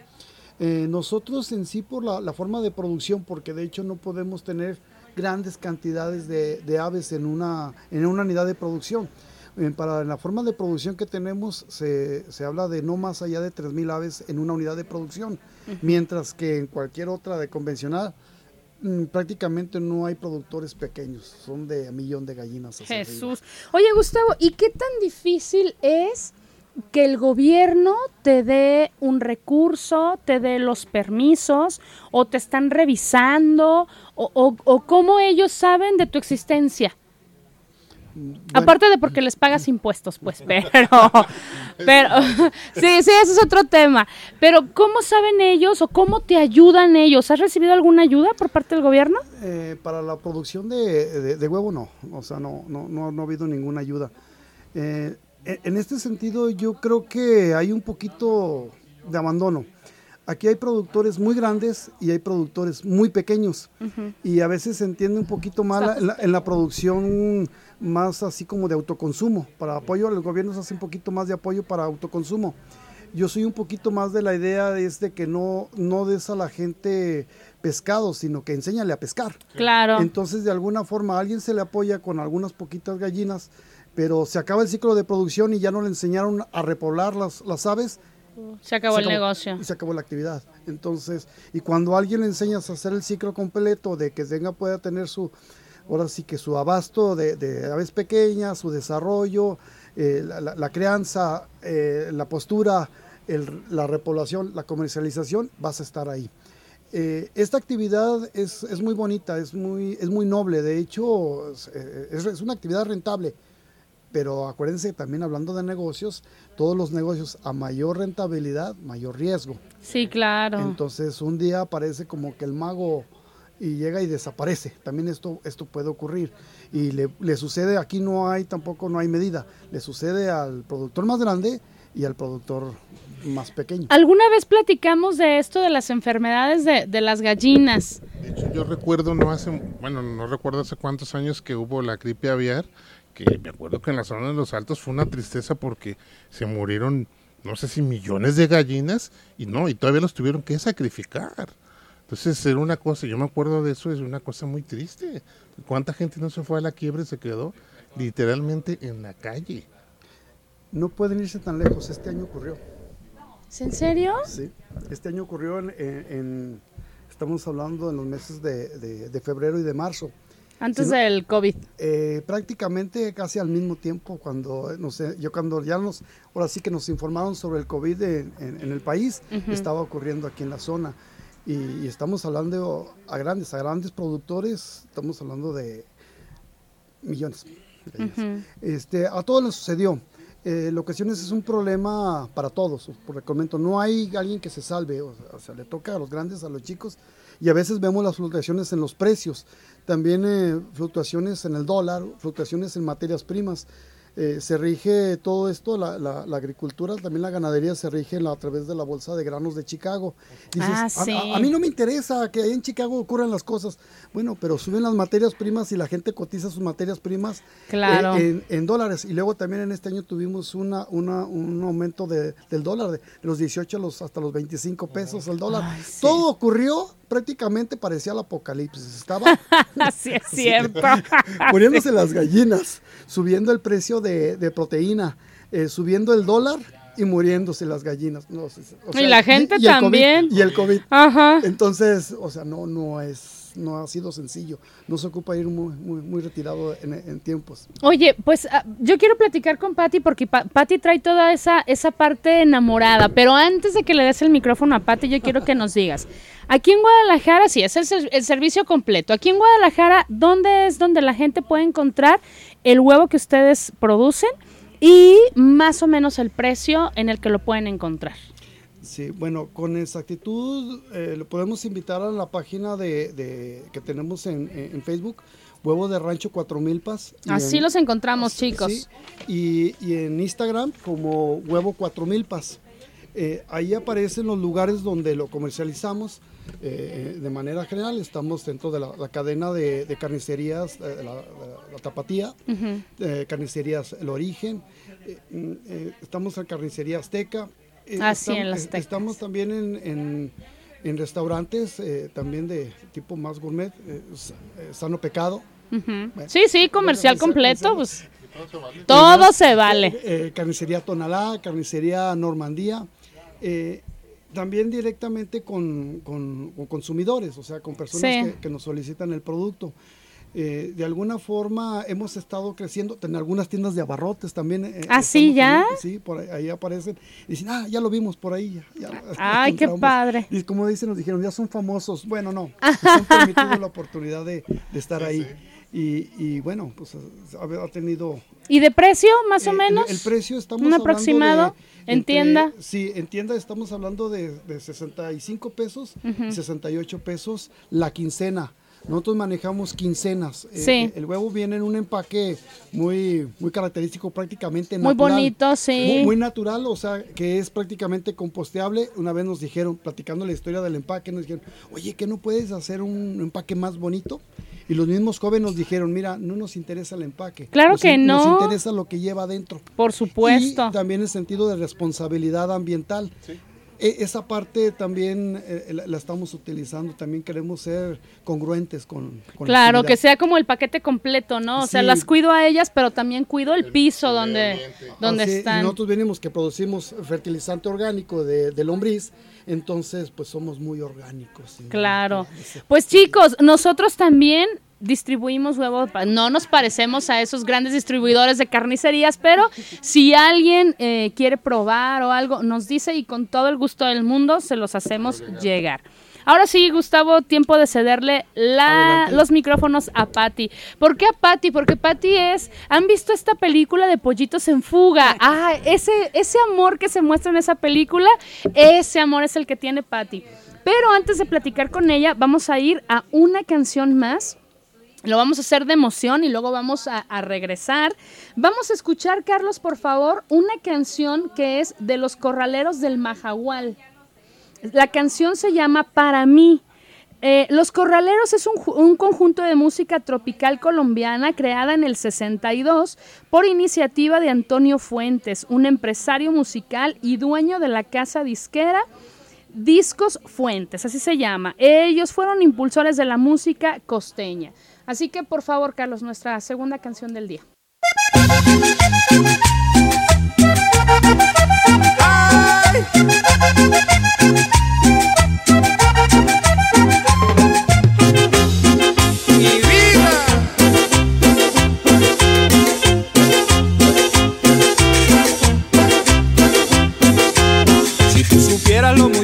Eh, nosotros en sí por la, forma de producción, porque de hecho no podemos tener grandes cantidades de, de aves en una, en una unidad de producción. Eh, para la forma de producción que tenemos se, se habla de no más allá de 3.000 aves en una unidad de producción, mientras que en cualquier otra de convencional mm, prácticamente no hay productores pequeños, son de a millón de gallinas. Jesús. Oye Gustavo, ¿y qué tan difícil es que el gobierno te dé un recurso, te dé los permisos, o te están revisando, o, o, o cómo ellos saben de tu existencia? Aparte de porque les pagas impuestos, pues, pero, pero, sí, sí, ese es otro tema. Pero, ¿cómo saben ellos o cómo te ayudan ellos? ¿Has recibido alguna ayuda por parte del gobierno? Eh, para la producción de, huevo, no. O sea, no, no, no, ha habido ninguna ayuda. Eh, en este sentido, yo creo que hay un poquito de abandono. Aquí hay productores muy grandes y hay productores muy pequeños. Y a veces se entiende un poquito mal en la producción más así como de autoconsumo. Para apoyo, los gobiernos hacen un poquito más de apoyo para autoconsumo. Yo soy un poquito más de la idea de, de que no, no des a la gente pescado, sino que enséñale a pescar. Claro. Entonces, de alguna forma, a alguien se le apoya con algunas poquitas gallinas, pero se acaba el ciclo de producción y ya no le enseñaron a repoblar las, las aves. Se acabó el negocio. Y se acabó la actividad. Entonces, y cuando a alguien le enseñas a hacer el ciclo completo, de que tenga, pueda tener su, ahora sí que su abasto de, aves pequeñas, su desarrollo, eh, la, crianza, eh, la postura, el- la repoblación, la comercialización, vas a estar ahí. Eh, esta actividad es, es muy bonita, es muy, es muy noble, de hecho es, es- una actividad rentable, pero acuérdense también hablando de negocios, todos los negocios a mayor rentabilidad, mayor riesgo. Sí, claro. Entonces un día aparece como que el mago y llega y desaparece. También esto, esto puede ocurrir. Y le, le sucede, aquí no hay tampoco, no hay medida. Le sucede al productor más grande y al productor más pequeño. ¿Alguna vez platicamos de esto de las enfermedades de, de las gallinas? De hecho, yo recuerdo, no hace, bueno, no recuerdo hace cuántos años que hubo la gripe aviar, que me acuerdo que en la zona de los altos fue una tristeza porque se murieron, no sé si millones de gallinas, y no, y todavía los tuvieron que sacrificar. Entonces era una cosa, yo me acuerdo de eso, es una cosa muy triste. ¿Cuánta gente no se fue a la quiebra y se quedó literalmente en la calle? No pueden irse tan lejos, este año ocurrió. ¿Es en serio? Sí, este año ocurrió en, en- en- estamos hablando en los meses de, de- de febrero y de marzo. Antes no- del COVID. Eh, prácticamente casi al mismo tiempo cuando, no sé, yo cuando ya nos, ahora sí que nos informaron sobre el COVID en, en- en el país, estaba ocurriendo aquí en la zona. Y, y estamos hablando a grandes, a grandes productores, estamos hablando de millones. de este, a todos les sucedió. Eh, en ocasiones es un problema para todos, por comento. No hay alguien que se salve, o sea, o sea, le toca a los grandes, a los chicos, y a veces vemos las fluctuaciones en los precios, también eh, fluctuaciones en el dólar, fluctuaciones en materias primas. Eh, se rige todo esto, la, la- la agricultura, también la ganadería se rige a través de la bolsa de granos de Chicago. Dices, Ah, "A- sí. a, a mí no me interesa que ahí en Chicago ocurran las cosas. Bueno, pero suben las materias primas y la gente cotiza sus materias primas Claro. eh, en, en dólares. Y luego también en este año tuvimos una, una- un aumento de- del dólar, de, de los 18 a los, hasta los 25 pesos el dólar. Ay, sí. Todo ocurrió prácticamente parecía el apocalipsis. Estaba Así es cierto. poniéndose las gallinas, subiendo el precio de, de proteína, eh, subiendo el dólar y muriéndose las gallinas. No, o sea, Y la gente también. y el COVID. Ajá. Entonces, o sea, no, no es, no ha sido sencillo. No se ocupa ir muy, muy, retirado en, tiempos. Oye, pues ah, yo quiero platicar con Patty porque Pa- Patty trae toda esa, esa parte enamorada, pero antes de que le des el micrófono a Patty, yo quiero que nos digas, aquí en Guadalajara, sí, es el, el servicio completo, aquí en Guadalajara, ¿dónde es donde la gente puede encontrar el huevo que ustedes producen y más o menos el precio en el que lo pueden encontrar? Sí, bueno, con exactitud eh, le podemos invitar a la página de, de- que tenemos en, Facebook, Huevo de Rancho Cuatro Milpas. Así en- los encontramos, chicos. sí, y, y en Instagram como Huevo Cuatro Milpas. Eh, ahí aparecen los lugares donde lo comercializamos eh, de manera general. Estamos dentro de la, la cadena de, de carnicerías, eh, la, Tapatía, carnicerías El Origen, mm, estamos en carnicería Azteca. Eh, Ah, sí, en estamos- la eh. Estamos también en, en- en restaurantes, eh, también de tipo más gourmet, eh, Sano Pecado. Bueno, Sí, sí, comercial bueno, completo, pues todo se vale. Eh, carnicería Tonalá, carnicería Normandía. eh, también directamente con, con- con consumidores, o sea, con personas Sí. que, que nos solicitan el producto. Eh, de alguna forma hemos estado creciendo en algunas tiendas de abarrotes también. eh, ¿Ah, sí, ya? también- sí, por ahí, ahí aparecen. Y dicen, ah, ya lo vimos por ahí. ya- ya lo Ay, qué encontramos". padre. Y como dicen, nos dijeron, ya son famosos. Bueno, no, nos han permitido la oportunidad de, de estar ahí. Y, y bueno, pues ha, ha tenido ¿Y de precio, más o eh, menos? El, precio estamos ¿Un hablando aproximado de en entre- tienda? Sí, en tienda estamos hablando de, de 65 pesos y 68 pesos la quincena. Nosotros manejamos quincenas. Eh, Sí. eh, el huevo viene en un empaque muy, muy característico, prácticamente Muy natural. bonito, sí. Muy, muy natural, o sea, que es prácticamente composteable. Una vez nos dijeron, platicando la historia del empaque, nos dijeron, oye, ¿qué no puedes hacer un empaque más bonito? Y los mismos jóvenes nos dijeron, mira, no nos interesa el empaque. Claro nos que no. Nos interesa lo que lleva adentro. Por supuesto. Y también el sentido de responsabilidad ambiental. E- esa parte también eh, la, la estamos utilizando. También queremos ser congruentes con, con la Claro, que sea como el paquete completo, ¿no? O sea, las cuido a ellas, pero también cuido el piso donde, donde Así, y están. nosotros venimos que producimos fertilizante orgánico de, de lombriz, entonces pues somos muy orgánicos. Claro. Pues chicos, nosotros también distribuimos huevo. No nos parecemos a esos grandes distribuidores de carnicerías, pero si alguien eh, quiere probar o algo, nos dice y con todo el gusto del mundo se los hacemos llegar. Ahora sí, Gustavo, tiempo de cederle los micrófonos a Patty. ¿Por qué a Patty? Porque Patty es. ¿Han visto esta película de Pollitos en Fuga? Ah, ese, ese amor que se muestra en esa película, ese amor es el que tiene Patty. Pero antes de platicar con ella, vamos a ir a una canción más. Lo vamos a hacer de emoción y luego vamos a, a, regresar. Vamos a escuchar, Carlos, por favor, una canción que es de los corraleros del Majahual. La canción se llama Para mí. Eh, Los Corraleros es un, conjunto de música tropical colombiana creada en el 62 por iniciativa de Antonio Fuentes, un empresario musical y dueño de la casa disquera Discos Fuentes, así se llama. Ellos fueron impulsores de la música costeña. Así que por favor, Carlos, nuestra segunda canción del día. Ay.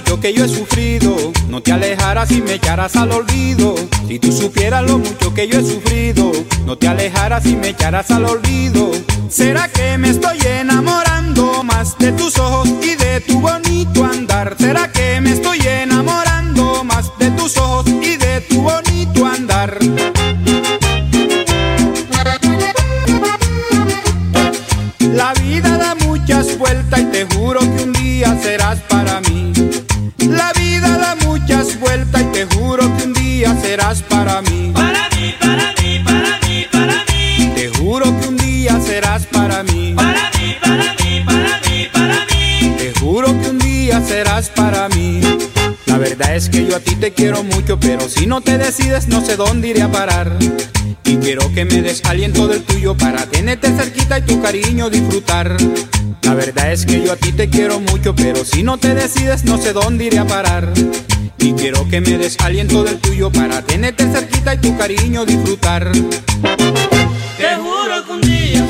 Que yo he sufrido, no te alejaras y me echaras al olvido. Si tú supieras lo mucho que yo he sufrido, no te alejaras y me echaras al olvido. ¿Será que me estoy enamorando más de tus ojos y de tu bonito andar? ¿Será que me estoy enamorando más de tus ojos y de tu bonito andar? La vida da muchas vueltas y te juro que un día serás para mí día serás para mí. Para mí, para mí, para mí, para mí. Te juro que un día serás para mí. Para mí, para mí, para mí, para mí. Te juro que un día serás para mí. La verdad es que yo a ti te quiero mucho, pero si no te decides no sé dónde iré a parar. Y quiero que me des aliento del tuyo para tenerte cerquita y tu cariño disfrutar. La verdad es que yo a ti te quiero mucho, pero si no te decides no sé dónde iré a parar. Y quiero que me des aliento del tuyo para tenerte cerquita y tu cariño disfrutar. Te juro que un día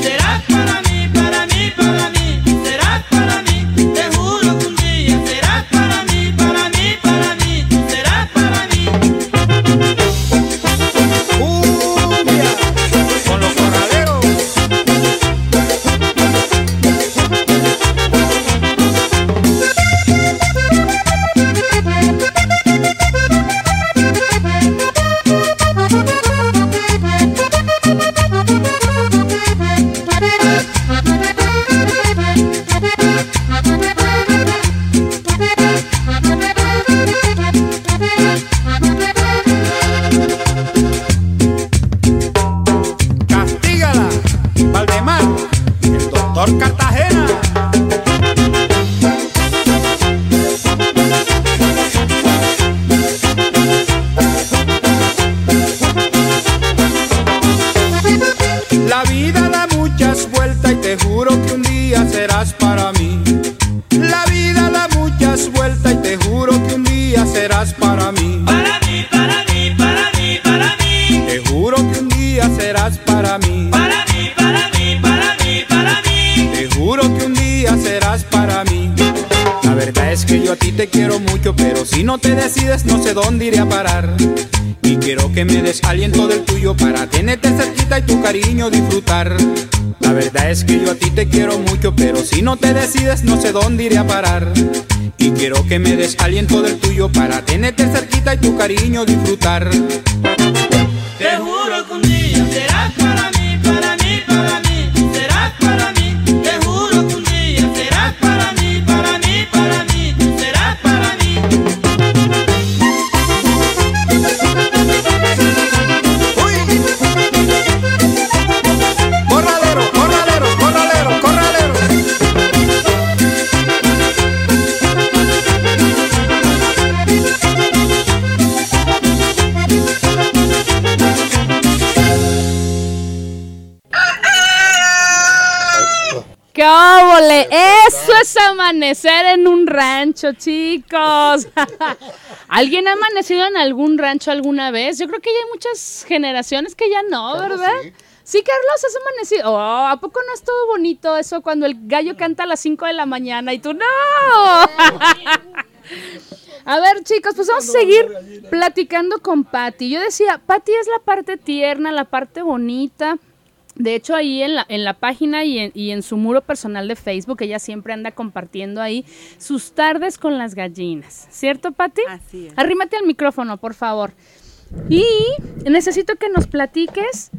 te quiero mucho, pero si no te decides no sé dónde iré a parar. Y quiero que me des aliento del tuyo para tenerte cerquita y tu cariño disfrutar. Eso es amanecer en un rancho, chicos. ¿Alguien ha amanecido en algún rancho alguna vez? Yo creo que ya hay muchas generaciones que ya no, ¿verdad? Sí. Carlos, has amanecido. Oh, ¿A poco no es todo bonito eso cuando el gallo canta a las 5 de la mañana y tú no? A ver, chicos, pues vamos a seguir platicando con Patty. Yo decía, Patty es la parte tierna, la parte bonita. De hecho, ahí en la, en la página y en, y en su muro personal de Facebook, ella siempre anda compartiendo ahí sus tardes con las gallinas. ¿Cierto, Patty? Así es. Arrímate al micrófono, por favor. Y necesito que nos platiques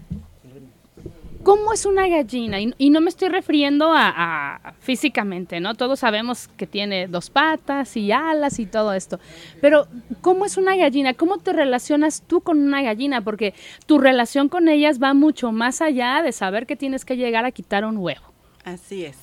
cómo es una gallina. Y, y no me estoy refiriendo a, a físicamente, ¿no? Todos sabemos que tiene dos patas y alas y todo esto. Pero, ¿cómo es una gallina? ¿Cómo te relacionas tú con una gallina? Porque tu relación con ellas va mucho más allá de saber que tienes que llegar a quitar un huevo. Así es.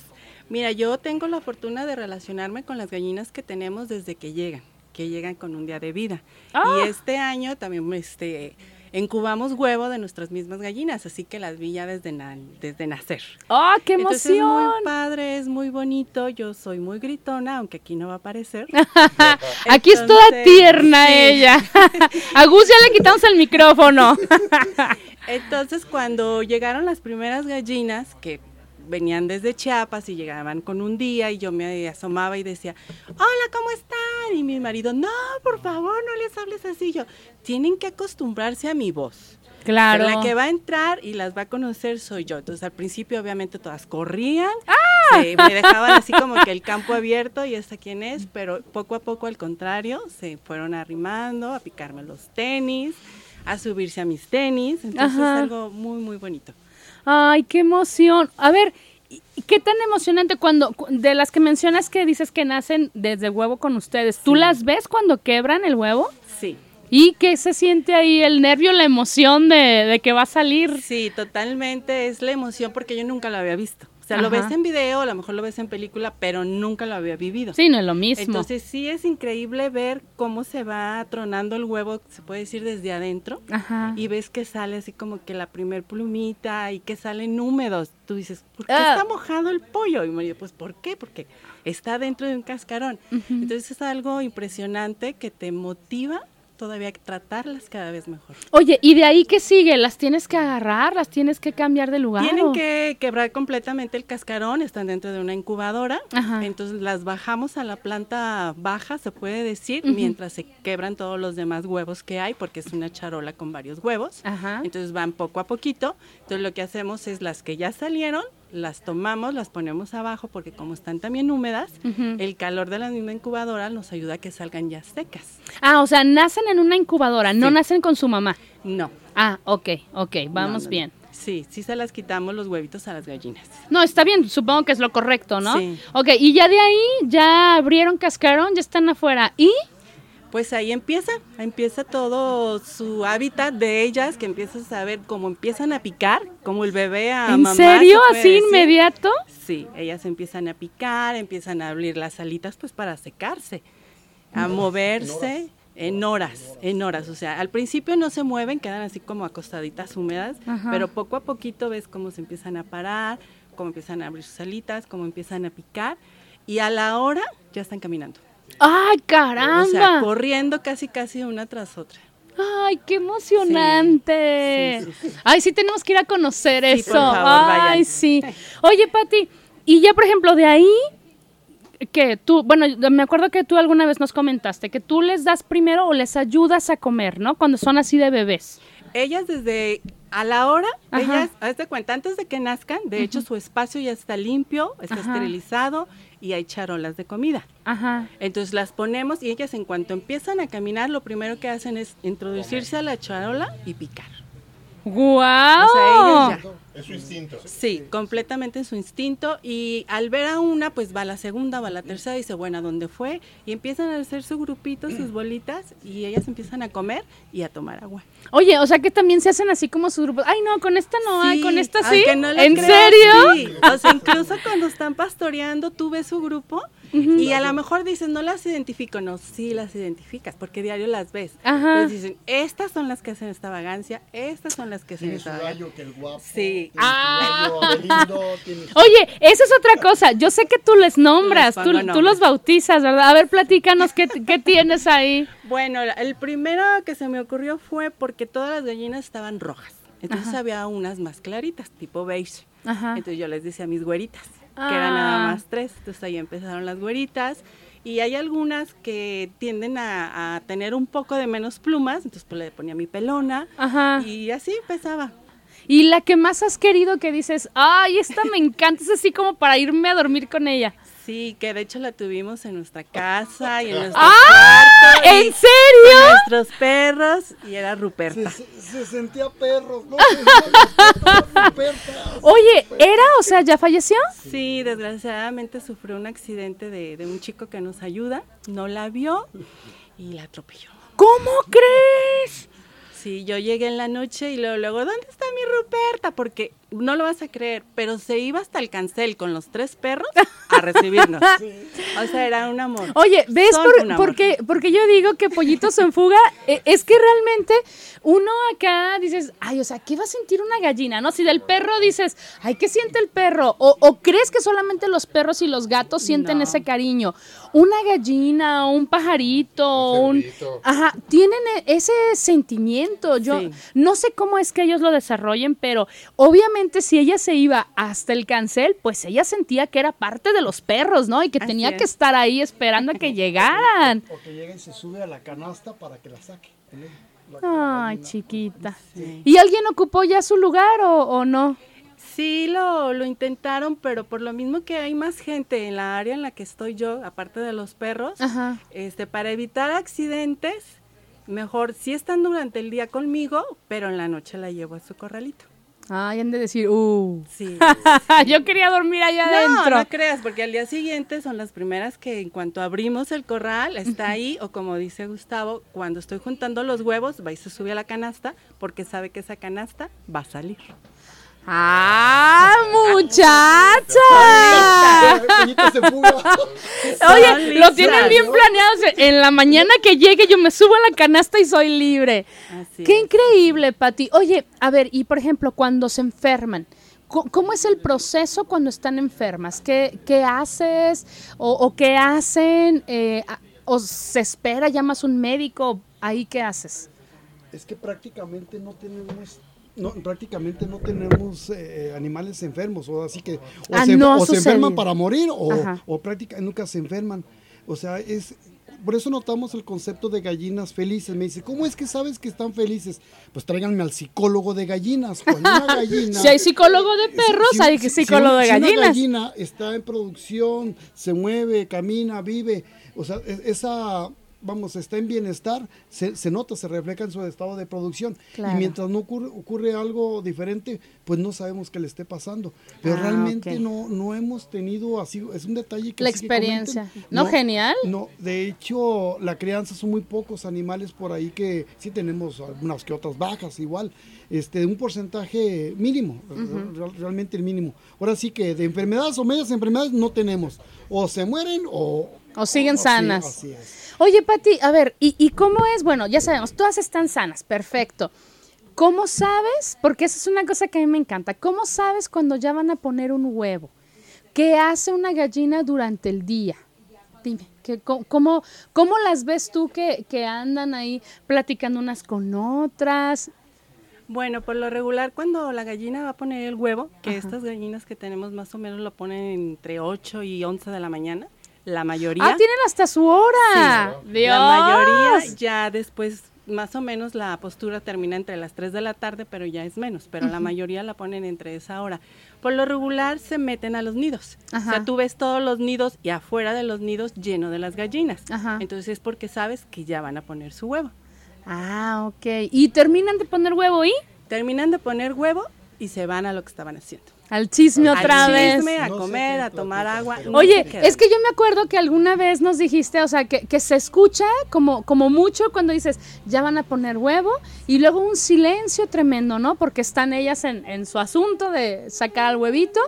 Mira, yo tengo la fortuna de relacionarme con las gallinas que tenemos desde que llegan, que llegan con un día de vida. Ah. Y este año también este, incubamos huevo de nuestras mismas gallinas, así que las vi ya desde, na- desde nacer. ¡Oh, qué Entonces emoción! es muy padre, es muy bonito. Yo soy muy gritona, aunque aquí no va a aparecer. Aquí es toda Entonces, tierna sí. ella. A Gus ya le quitamos el micrófono. Entonces, cuando llegaron las primeras gallinas, que venían desde Chiapas y llegaban con un día y yo me asomaba y decía, hola, ¿cómo están? Y mi marido, no, por favor, no les hables así. Yo, tienen que acostumbrarse a mi voz. Claro. La que va a entrar y las va a conocer soy yo. Entonces, al principio, obviamente, todas corrían. ¡Ah! se- me dejaban así como que el campo abierto y esta quién es, pero poco a poco, al contrario, se fueron arrimando a picarme los tenis, a subirse a mis tenis. Entonces, Ajá. es algo muy, muy bonito. Ay, qué emoción. A ver, ¿y- y ¿qué tan emocionante cuando, cu- de las que mencionas que dices que nacen desde huevo con ustedes, ¿tú las ves cuando quebran el huevo? Sí. ¿Y qué se siente ahí? El nervio, la emoción de, de que va a salir. Sí, totalmente es la emoción porque yo nunca lo había visto. O sea, lo ves en video, a lo mejor lo ves en película, pero nunca lo había vivido. Sí, no es lo mismo. Entonces sí es increíble ver cómo se va tronando el huevo, se puede decir desde adentro, Ajá. y ves que sale así como que la primer plumita y que salen húmedos. Tú dices, ¿por qué Ah. está mojado el pollo? Y me digo, pues ¿por qué? Porque está dentro de un cascarón. Entonces es algo impresionante que te motiva todavía tratarlas cada vez mejor. Oye, ¿y de ahí qué sigue? ¿Las tienes que agarrar? ¿Las tienes que cambiar de lugar? Tienen o? que quebrar completamente el cascarón, están dentro de una incubadora, Ajá. entonces las bajamos a la planta baja, se puede decir, mientras se quebran todos los demás huevos que hay, porque es una charola con varios huevos. Ajá. Entonces van poco a poquito. Entonces lo que hacemos es las que ya salieron, las tomamos, las ponemos abajo, porque como están también húmedas, el calor de la misma incubadora nos ayuda a que salgan ya secas. Ah, o sea, nacen en una incubadora, no nacen con su mamá. No. Ah, ok, ok, vamos no, no, bien. no. Sí, sí se las quitamos los huevitos a las gallinas. No, está bien, supongo que es lo correcto, ¿no? Sí. Ok, y ya de ahí, ya abrieron cascarón, ya están afuera. ¿Y? Pues ahí empieza, empieza todo su hábitat de ellas, que empiezas a ver cómo empiezan a picar, como el bebé a ¿En mamá. serio? se puede ¿Así decir. inmediato? Sí, ellas empiezan a picar, empiezan a abrir las alitas pues para secarse, a moverse en horas, en horas. O sea, al principio no se mueven, quedan así como acostaditas húmedas, Ajá. pero poco a poquito ves cómo se empiezan a parar, cómo empiezan a abrir sus alitas, cómo empiezan a picar y a la hora ya están caminando. ¡Ay, O sea, caramba! corriendo casi casi una tras otra. ¡Ay, qué emocionante! Sí, sí, sí. Ay, sí tenemos que ir a conocer eso. por favor, Ay, vayan. sí. Oye, Pati, y ya por ejemplo de ahí que tú, bueno, me acuerdo que tú alguna vez nos comentaste que tú les das primero o les ayudas a comer, ¿no? Cuando son así de bebés. Ellas desde a la hora, Ajá. ellas, haz de cuenta, antes de que nazcan, de hecho su espacio ya está limpio, está Ajá. esterilizado y hay charolas de comida. Ajá. Entonces las ponemos y ellas en cuanto empiezan a caminar, lo primero que hacen es introducirse a la charola y picar. ¡Guau! O sea, ellas ya. Es su instinto. Sí, completamente en su instinto y al ver a una, pues va a la segunda, va a la tercera y dice, bueno, ¿a dónde fue? Y empiezan a hacer su grupito, sus bolitas y ellas empiezan a comer y a tomar agua. Oye, o sea que también se hacen así como sus grupos. Ay, no, con esta no, ay, con esta sí. no le ¿En creas, serio? Sí. O sea, incluso cuando están pastoreando, tú ves su grupo y a lo mejor dices, no las identifico. No, sí las identificas, porque diario las ves. Ajá. Entonces dicen, estas son las que hacen esta vagancia, estas son las que hacen esta vagancia. que el guapo. Sí. Ah. Lindo, tiene- Oye, esa es otra cosa. Yo sé que tú les nombras, Les tú, tú los bautizas, ¿verdad? A ver, platícanos qué, qué tienes ahí. Bueno, el primero que se me ocurrió fue porque todas las gallinas estaban rojas. Entonces había unas más claritas, tipo beige. Ajá. Entonces yo les decía mis güeritas, que eran nada Ah. más tres. Entonces ahí empezaron las güeritas. Y hay algunas que tienden a, a tener un poco de menos plumas, entonces pues le ponía mi pelona. Ajá. Y así empezaba. Y la que más has querido que dices, ay, esta me encanta, es así como para irme a dormir con ella. Sí, que de hecho la tuvimos en nuestra casa y en nuestro ¡Ah! cuarto y ¿En serio? con nuestros perros y era Se, Ruperta. se- se sentía perro. No, se sentía perro. Oye, ¿era? O sea, ¿ya falleció? Sí, desgraciadamente sufrió un accidente de, de un chico que nos ayuda, no la vio y la atropelló. ¿Cómo crees? Sí, yo llegué en la noche y luego, luego, ¿dónde está mi Ruperta? Porque no lo vas a creer, pero se iba hasta el cancel con los tres perros a recibirnos. O sea, era un amor. Oye, ¿ves Son por, amor. porque, porque yo digo que Pollitos en Fuga eh, es que realmente uno acá dices, ay, o sea, ¿qué va a sentir una gallina? ¿No? Si del perro dices, ay, ¿qué siente el perro? O, o crees que solamente los perros y los gatos sienten No. ese cariño. Una gallina, un pajarito, Un un... Ajá, tienen e- ese sentimiento. Yo Sí. no sé cómo es que ellos lo desarrollen, pero obviamente si ella se iba hasta el cancel, pues ella sentía que era parte de los perros, ¿no? Y que Así tenía es. que estar ahí esperando a que llegaran. O que llega y se sube a la canasta para que la saque. La Ay, chiquita. Sí. ¿Y alguien ocupó ya su lugar o, o no? Sí, lo, lo intentaron, pero por lo mismo que hay más gente en la área en la que estoy yo, aparte de los perros, Ajá. este, para evitar accidentes, mejor sí están durante el día conmigo, pero en la noche la llevo a su corralito. Ay, han de decir, uh. Sí. Yo quería dormir allá No, adentro. no creas, porque al día siguiente son las primeras que en cuanto abrimos el corral está ahí, o como dice Gustavo, cuando estoy juntando los huevos, va y se sube a la canasta, porque sabe que esa canasta va a salir. ¡Ah, muchacha! Oye, lo tienen bien planeado. o sea, En la mañana que llegue yo me subo a la canasta y soy libre. Así Qué es. increíble, Pati. Oye, a ver, y por ejemplo, cuando se enferman, ¿cómo es el proceso cuando están enfermas? ¿Qué, qué haces o, o qué hacen? Eh, ¿O se espera, llamas un médico? ¿Ahí qué haces? Es que prácticamente no tenemos no, prácticamente no tenemos eh, animales enfermos, o así que o, Ah, se, no ha o se enferman para morir o, o prácticamente nunca se enferman. O sea, es por eso notamos el concepto de gallinas felices. Me dice, ¿cómo es que sabes que están felices? Pues tráiganme al psicólogo de gallinas. Una gallina Si hay psicólogo de perros, si- hay si- psicólogo si de una gallinas. gallina está en producción, se mueve, camina, vive, o sea, e- esa, vamos, está en bienestar, se, se nota, se refleja en su estado de producción. Claro. Y mientras no ocurre, ocurre algo diferente, pues no sabemos qué le esté pasando. Pero Ah, realmente no, no hemos tenido así, es un detalle que La que experiencia. ¿No, genial? No, de hecho, la crianza son muy pocos animales por ahí que sí tenemos algunas que otras bajas igual, este, un porcentaje mínimo, real- realmente el mínimo. Ahora sí que de enfermedades o medias enfermedades no tenemos, o se mueren o... O siguen sanas. así es. Oye, Pati, a ver, ¿y, y cómo es? Bueno, ya sabemos, todas están sanas, perfecto. ¿Cómo sabes? Porque esa es una cosa que a mí me encanta. ¿Cómo sabes cuando ya van a poner un huevo? ¿Qué hace una gallina durante el día? Dime, ¿qué- co- cómo, cómo las ves tú que, que andan ahí platicando unas con otras? Bueno, por lo regular, cuando la gallina va a poner el huevo, que Ajá. estas gallinas que tenemos más o menos lo ponen entre 8 y 11 de la mañana, la mayoría. Ah, tienen hasta su hora. Dios. La mayoría ya después, más o menos la postura termina entre las 3 de la tarde, pero ya es menos, pero la mayoría la ponen entre esa hora. Por lo regular se meten a los nidos. O Ajá. sea, tú ves todos los nidos y afuera de los nidos lleno de las gallinas. Ajá. Entonces es porque sabes que ya van a poner su huevo. Ah, ok. ¿Y terminan de poner huevo ahí? Terminan de poner huevo y se van a lo que estaban haciendo. Al chisme otra Al vez. chisme, a No comer, a tomar agua. no Oye, es que yo me acuerdo que alguna vez nos dijiste, o sea, que, que se escucha como, como mucho cuando dices, ya van a poner huevo, y luego un silencio tremendo, ¿no? Porque están ellas en, en su asunto de sacar al huevito,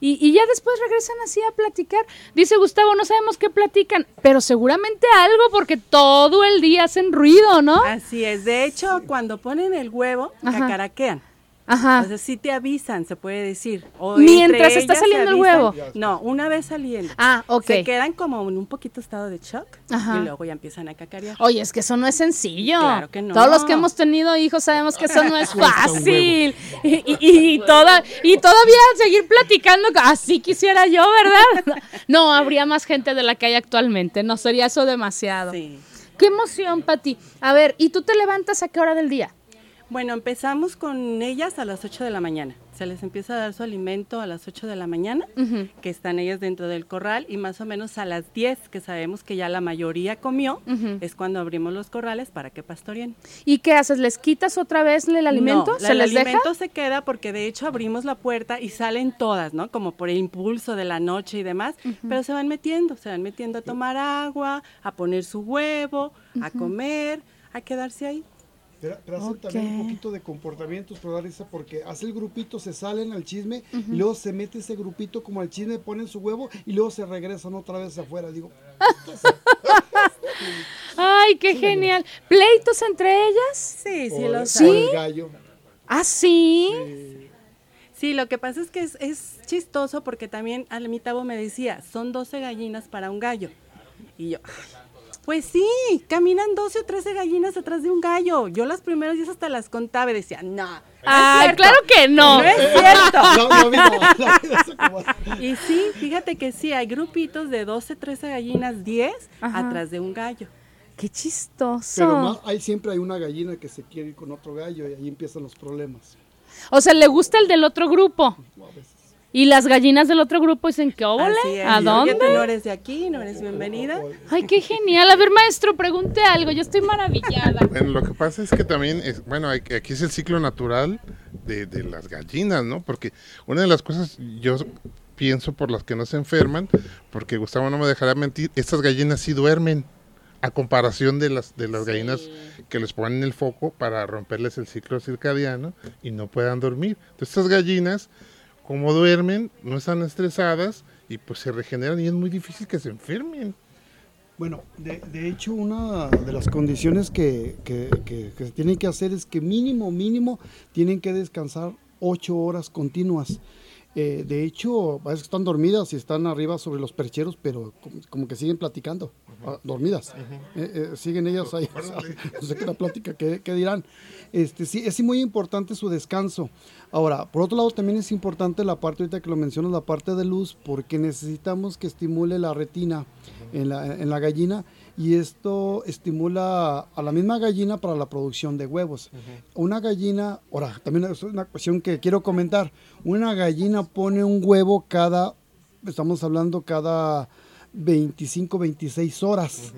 y, y ya después regresan así a platicar. Dice Gustavo, no sabemos qué platican, pero seguramente algo, porque todo el día hacen ruido, ¿no? Así es. De hecho, cuando ponen el huevo, Ajá. cacaraquean. Ajá. O sea, sí te avisan, se puede decir. O Mientras está saliendo el huevo. No, una vez saliendo. Ah, ok. Se quedan como en un poquito estado de shock Ajá. y luego ya empiezan a cacarear. Oye, es que eso no es sencillo. Claro que no. Todos los que hemos tenido hijos sabemos que eso no es fácil. Y, y- y toda, y todavía seguir platicando, así quisiera yo, ¿verdad? No, habría más gente de la que hay actualmente. No sería eso demasiado. Sí. Qué emoción, Pati. A ver, ¿y tú te levantas a qué hora del día? Bueno, empezamos con ellas a las 8 de la mañana. Se les empieza a dar su alimento a las 8 de la mañana, que están ellas dentro del corral, y más o menos a las 10, que sabemos que ya la mayoría comió, es cuando abrimos los corrales para que pastoreen. ¿Y qué haces? ¿Les quitas otra vez el alimento? No, ¿Se el les alimento deja? se queda porque de hecho abrimos la puerta y salen todas, ¿no? Como por el impulso de la noche y demás, pero se van metiendo, se van metiendo a tomar agua, a poner su huevo, a comer, a quedarse ahí. Pero, pero hacen también un poquito de comportamientos, pero da risa porque hace el grupito, se salen al chisme y luego se mete ese grupito como al chisme, ponen su huevo y luego se regresan otra vez afuera. Digo, Ay, qué genial. ¿Pleitos entre ellas? Sí, sí, o, lo o saben. el gallo. ¿Ah, sí? Sí, lo que pasa es que es, es chistoso porque también a mi tabo me decía, son 12 gallinas para un gallo. Y yo, "Ay, pues sí, caminan 12 o 13 gallinas detrás de un gallo. Yo las primeras días hasta las contaba y decía, no. no es Ay, cierto, claro que no. No es cierto. No. Y sí, fíjate que sí, hay grupitos de 12, 13 gallinas, 10 Ajá. atrás de un gallo. Qué chistoso. Pero más, hay, siempre hay una gallina que se quiere ir con otro gallo y ahí empiezan los problemas. O sea, le gusta el del otro grupo. Y las gallinas del otro grupo dicen, ¿qué óvole? ¿A dónde? tú no eres de aquí, no eres bienvenida. Ay, qué genial. A ver, maestro, pregunte algo. Yo estoy maravillada. Bueno, lo que pasa es que también, es, bueno, hay- aquí es el ciclo natural de, de las gallinas, ¿no? Porque una de las cosas yo pienso por las que no se enferman, porque Gustavo no me dejará mentir, estas gallinas sí duermen, a comparación de las, de las gallinas que les ponen el foco para romperles el ciclo circadiano y no puedan dormir. Entonces estas gallinas, como duermen, no están estresadas y pues se regeneran y es muy difícil que se enfermen. Bueno, de, de hecho, una de las condiciones que, que- que- se tienen que hacer es que mínimo, mínimo, tienen que descansar ocho horas continuas. Eh, de hecho, están dormidas y están arriba sobre los percheros, pero como, que siguen platicando, ah, dormidas. Eh, eh, siguen ellas ahí. o sea, no sé qué la plática, qué, qué dirán. Este, sí, es muy importante su descanso. Ahora, por otro lado, también es importante la parte, ahorita que lo mencionas, la parte de luz, porque necesitamos que estimule la retina en la, en la gallina y esto estimula a la misma gallina para la producción de huevos. Una gallina, ahora, también es una cuestión que quiero comentar, una gallina pone un huevo cada, estamos hablando cada 25, 26 horas.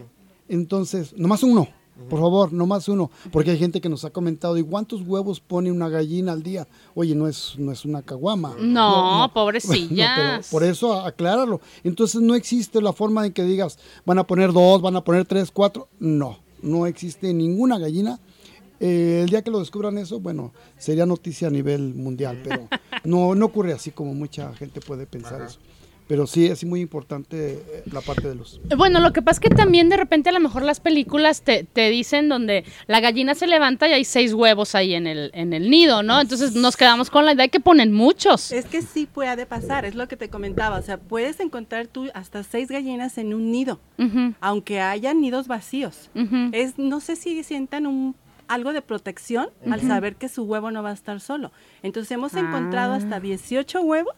Entonces, nomás uno, por favor, nomás uno, porque hay gente que nos ha comentado, ¿y cuántos huevos pone una gallina al día? Oye, no es, no es una caguama. No, pero pobrecillas. por eso acláralo. Entonces no existe la forma en que digas, van a poner dos, van a poner tres, cuatro. No, no existe ninguna gallina. Eh, el día que lo descubran eso, bueno, sería noticia a nivel mundial, pero no, no ocurre así como mucha gente puede pensar eso. Pero sí es muy importante eh, la parte de luz. Bueno, lo que pasa es que también de repente a lo mejor las películas te, te dicen donde la gallina se levanta y hay seis huevos ahí en el, en el nido, ¿no? Entonces nos quedamos con la idea de que ponen muchos. Es que sí puede pasar, es lo que te comentaba. O sea, puedes encontrar tú hasta seis gallinas en un nido, aunque haya nidos vacíos. Es, no sé si sientan un algo de protección al saber que su huevo no va a estar solo. Entonces hemos encontrado Ah. hasta 18 huevos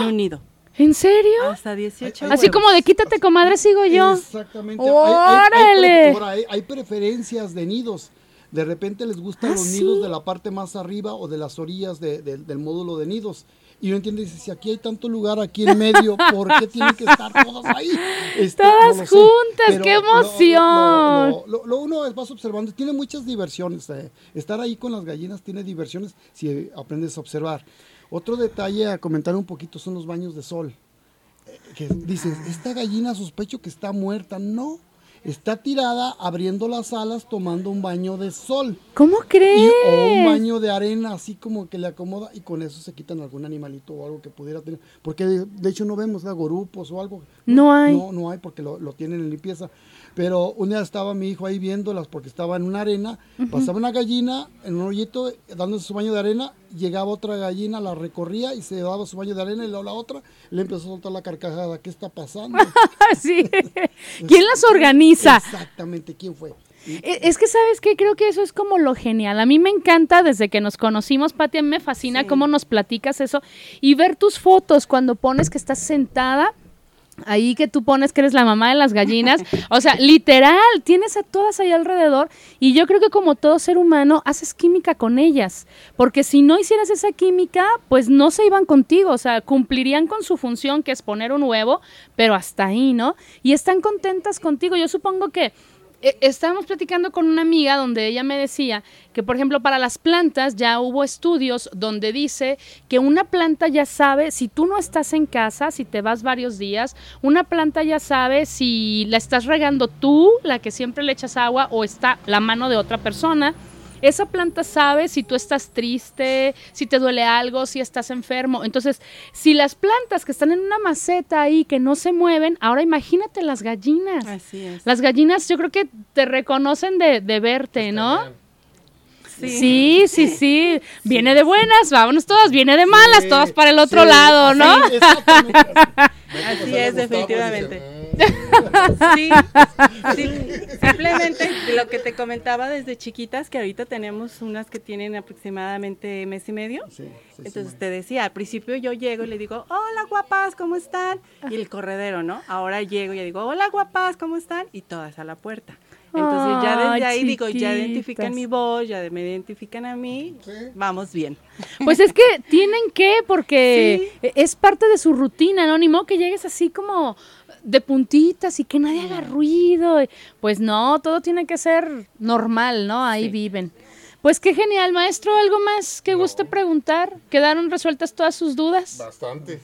en un nido. ¿En serio? Hasta 18 Ay, Así huevos. como de quítate, comadre, sigo yo. Exactamente. Hay- hay- hay ¡Órale! hay, hay preferencias de nidos. De repente les gustan ¿Ah, los sí? nidos de la parte más arriba o de las orillas de- de- del módulo de nidos. Y no entiende, dice, si aquí hay tanto lugar aquí en medio, ¿por qué tienen que estar todas ahí? Este, Todas no juntas, pero ¡qué lo- lo- emoción! Lo, lo- lo uno es, vas observando, tiene muchas diversiones. eh. Estar ahí con las gallinas tiene diversiones si aprendes a observar. Otro detalle a comentar un poquito son los baños de sol que dices, esta gallina sospecho que está muerta. No, está tirada abriendo las alas tomando un baño de sol. ¿Cómo Y- crees? o un baño de arena así como que le acomoda y con eso se quitan algún animalito o algo que pudiera tener. Porque de, de hecho no vemos ¿verdad? gorupos o algo. No hay. No, no hay porque lo, lo tienen en limpieza. Pero un día estaba mi hijo ahí viéndolas porque estaba en una arena, pasaba una gallina en un hoyito dándose su baño de arena, llegaba otra gallina, la recorría y se daba su baño de arena y luego la otra le empezó a soltar la carcajada. ¿Qué está pasando? sí. ¿Quién las organiza? Exactamente, ¿quién fue? E- Es que, ¿sabes qué? Creo que eso es como lo genial. A mí me encanta desde que nos conocimos, Pati, a mí me fascina cómo nos platicas eso. Y ver tus fotos cuando pones que estás sentada. Ahí que tú pones que eres la mamá de las gallinas. O sea, literal, tienes a todas ahí alrededor. Y yo creo que como todo ser humano, haces química con ellas. Porque si no hicieras esa química, pues no se iban contigo. O sea, cumplirían con su función, que es poner un huevo, pero hasta ahí, ¿no? Y están contentas contigo. Yo supongo que estábamos platicando con una amiga donde ella me decía que, por ejemplo, para las plantas ya hubo estudios donde dice que una planta ya sabe, si tú no estás en casa, si te vas varios días, una planta ya sabe si la estás regando tú, la que siempre le echas agua, o está la mano de otra persona. Esa planta sabe si tú estás triste, si te duele algo, si estás enfermo. Entonces, si las plantas que están en una maceta ahí que no se mueven, ahora imagínate las gallinas. Así es. Las gallinas yo creo que te reconocen de, de verte, ¿no? Sí. Sí, sí, sí. Viene de buenas, vámonos todas. Viene de malas, Sí, todas para el otro sí, lado, ¿no? así. Así es, definitivamente. Sí, sí, simplemente lo que te comentaba desde chiquitas, que ahorita tenemos unas que tienen aproximadamente mes y medio. Sí, Entonces te decía, al principio yo llego y le digo, hola guapas, ¿cómo están? Y el corredero, ¿no? Ahora llego y le digo, hola guapas, ¿cómo están? Y todas a la puerta. Entonces ya desde ahí digo, ya identifican mi voz, ya me identifican a mí, vamos bien. Pues es que tienen que, porque es parte de su rutina, ¿no? Ni modo que llegues así como de puntitas y que nadie haga ruido. Pues no, todo tiene que ser normal, ¿no? Ahí viven. Pues qué genial, maestro. ¿Algo más que guste preguntar? ¿Quedaron resueltas todas sus dudas? Bastante.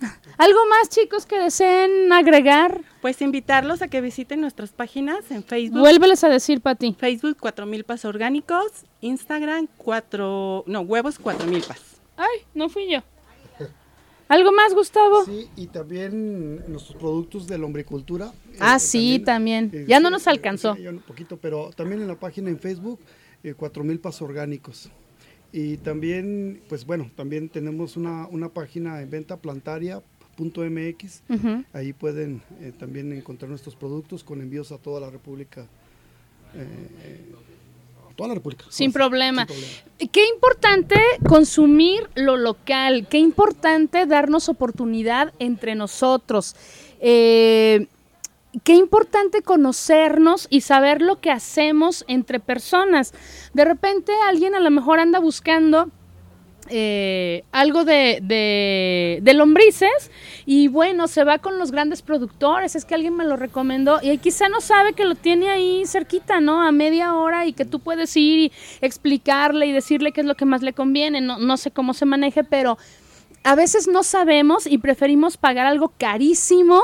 ¿Algo más, chicos, que deseen agregar? Pues invitarlos a que visiten nuestras páginas en Facebook. Vuélveles a decir, Pati. Facebook 4000 pas orgánicos, Instagram 4, no, huevos 4000 pas. Ay, no fui yo. ¿Algo más, Gustavo? Sí, y también nuestros productos de lombricultura. Ah, eh, sí, también. Ya no nos alcanzó. ya un poquito, pero también en la página en Facebook, eh, 4000 pasos orgánicos. Y también, pues bueno, también tenemos una, una página en venta plantaria.mx. Ujú. Ahí pueden eh, también encontrar nuestros productos con envíos a toda la República. eh, a toda la República. Sin problema. sin problema. Qué importante consumir lo local, qué importante darnos oportunidad entre nosotros. Eh, qué importante conocernos y saber lo que hacemos entre personas. De repente alguien a lo mejor anda buscando eh, algo de, de, lombrices y bueno, se va con los grandes productores, es que alguien me lo recomendó y quizá no sabe que lo tiene ahí cerquita, ¿no? A media hora y que tú puedes ir y explicarle y decirle qué es lo que más le conviene, no, no sé cómo se maneje, pero a veces no sabemos y preferimos pagar algo carísimo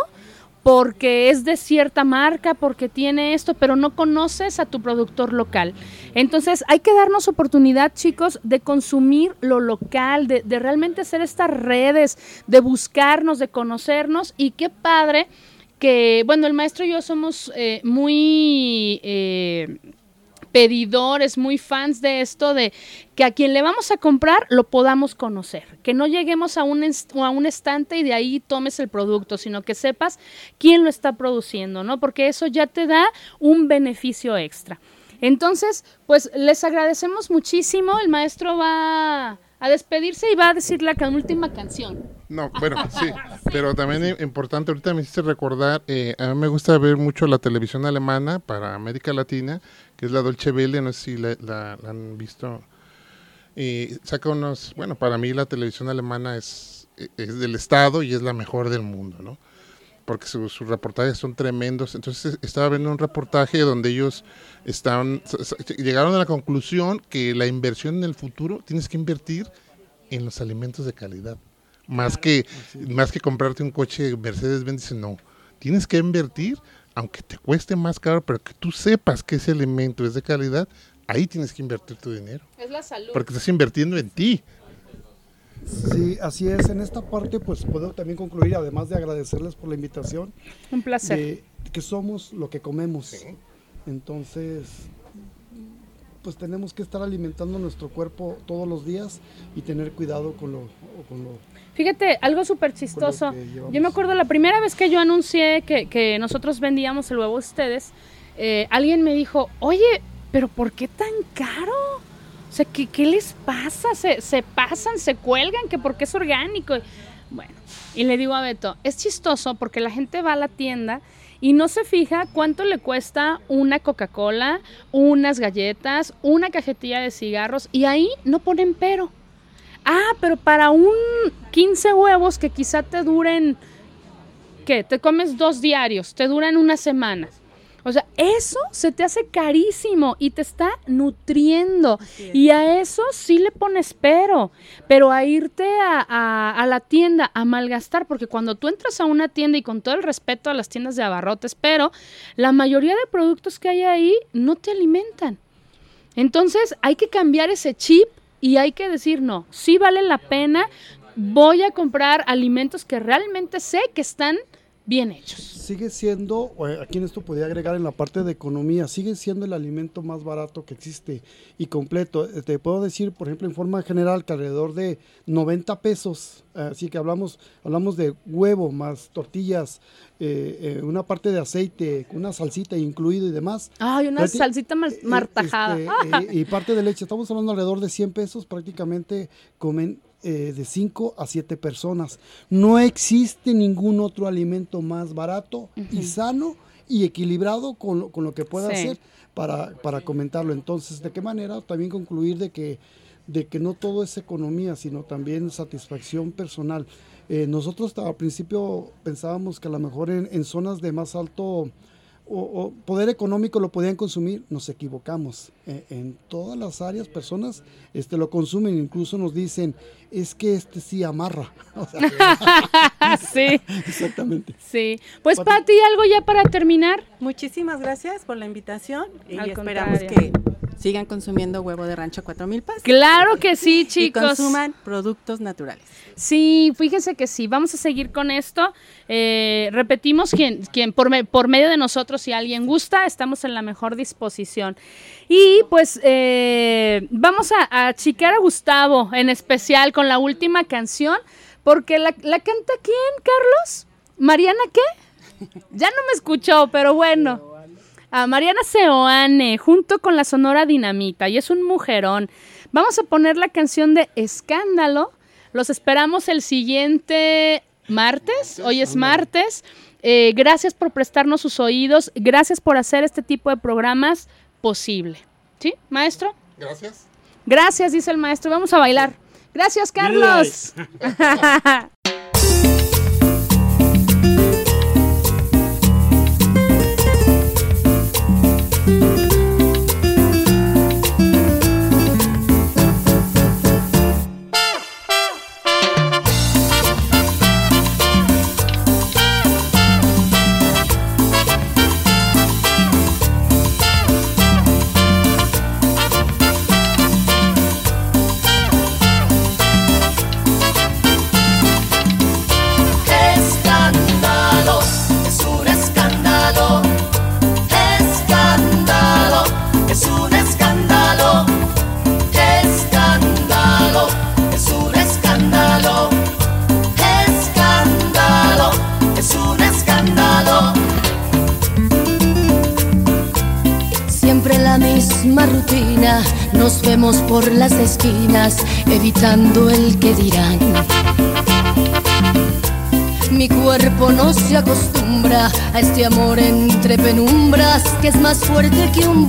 porque es de cierta marca, porque tiene esto, pero no conoces a tu productor local. Entonces hay que darnos oportunidad, chicos, de consumir lo local, de, realmente hacer estas redes, de buscarnos, de conocernos y qué padre que, bueno, el maestro y yo somos eh, muy... eh, pedidores, muy fans de esto, de que a quien le vamos a comprar lo podamos conocer, que no lleguemos a un, a un estante y de ahí tomes el producto, sino que sepas quién lo está produciendo, ¿no? Porque eso ya te da un beneficio extra. Entonces, pues les agradecemos muchísimo, el maestro va a despedirse y va a decir la última canción. No, bueno, sí, pero también es importante, ahorita me hiciste recordar, eh, a mí me gusta ver mucho la televisión alemana para América Latina, que es la Dolce Welle, no sé si la, la- la han visto. Y saca unos, bueno, para mí la televisión alemana es, es del Estado y es la mejor del mundo, ¿no? Porque su- sus reportajes son tremendos. Entonces estaba viendo un reportaje donde ellos s- llegaron a la conclusión que la inversión en el futuro tienes que invertir en los alimentos de calidad. Más que, más que comprarte un coche Mercedes-Benz, no. Tienes que invertir aunque te cueste más caro, pero que tú sepas que ese alimento es de calidad, ahí tienes que invertir tu dinero. Es la salud. Porque estás invirtiendo en ti. Sí, así es. En esta parte, pues puedo también concluir, además de agradecerles por la invitación, Un placer. de que somos lo que comemos. Entonces, pues tenemos que estar alimentando nuestro cuerpo todos los días y tener cuidado con lo, con lo Fíjate, algo súper chistoso. Yo me acuerdo la primera vez que yo anuncié que, que nosotros vendíamos el huevo a ustedes, eh, alguien me dijo, oye, pero ¿por qué tan caro? O sea, ¿qué, qué les pasa? ¿Se, se pasan, se cuelgan, que porque es orgánico. Bueno, y le digo a Beto, es chistoso porque la gente va a la tienda y no se fija cuánto le cuesta una Coca-Cola, unas galletas, una cajetilla de cigarros y ahí no ponen pero. Ah, pero para un 15 huevos que quizá te duren, ¿qué? Te comes dos diarios, te duran una semana. O sea, eso se te hace carísimo y te está nutriendo. Y a eso sí le pones pero. Pero a irte a, a- a la tienda a malgastar, porque cuando tú entras a una tienda y con todo el respeto a las tiendas de abarrotes, pero la mayoría de productos que hay ahí no te alimentan. Entonces hay que cambiar ese chip y hay que decir, no, sí vale la pena, voy a comprar alimentos que realmente sé que están bien hechos. sigue siendo, eh, aquí en esto podría agregar en la parte de economía, sigue siendo el alimento más barato que existe y completo. Eh, Te puedo decir, por ejemplo, en forma general, que alrededor de 90 pesos, así que hablamos, hablamos de huevo más tortillas, eh, eh, una parte de aceite, una salsita incluido y demás. Ay, una salsita martajada. este, eh, y parte de leche, estamos hablando alrededor de 100 pesos, prácticamente comen eh, de 5 a 7 personas. No existe ningún otro alimento más barato y sano y equilibrado con lo, con lo que pueda Sí. hacer para, para comentarlo. Entonces, ¿de qué manera también concluir de que, de que no todo es economía, sino también satisfacción personal? Eh, nosotros al principio pensábamos que a lo mejor en, en zonas de más alto o, o poder económico lo podían consumir, nos equivocamos. Eh, en todas las áreas, personas este, lo consumen, incluso nos dicen, es que este sí amarra. O sea, sí, exactamente. sí. Pues Pati. Algo ya para terminar. Muchísimas gracias por la invitación y Al esperamos contrario. que sigan consumiendo huevo de rancho 4000 pesos. Claro que sí, Y chicos. consuman productos naturales. Sí, fíjense que sí, vamos a seguir con esto. Eh, repetimos, quien, quien por, me- por medio de nosotros, si alguien gusta, estamos en la mejor disposición. Y pues eh, vamos a, a achicar a Gustavo en especial con la última canción, porque la, la canta quién, Carlos? ¿Mariana qué? Ya no me escuchó, pero bueno. A Mariana Seoane, junto con la Sonora Dinamita, y es un mujerón. Vamos a poner la canción de Escándalo. Los esperamos el siguiente martes. Hoy es martes. Eh, gracias por prestarnos sus oídos. Gracias por hacer este tipo de programas posible. ¿Sí, maestro? Gracias. Gracias, dice el maestro. Vamos a bailar. Gracias, Carlos. fuerte que un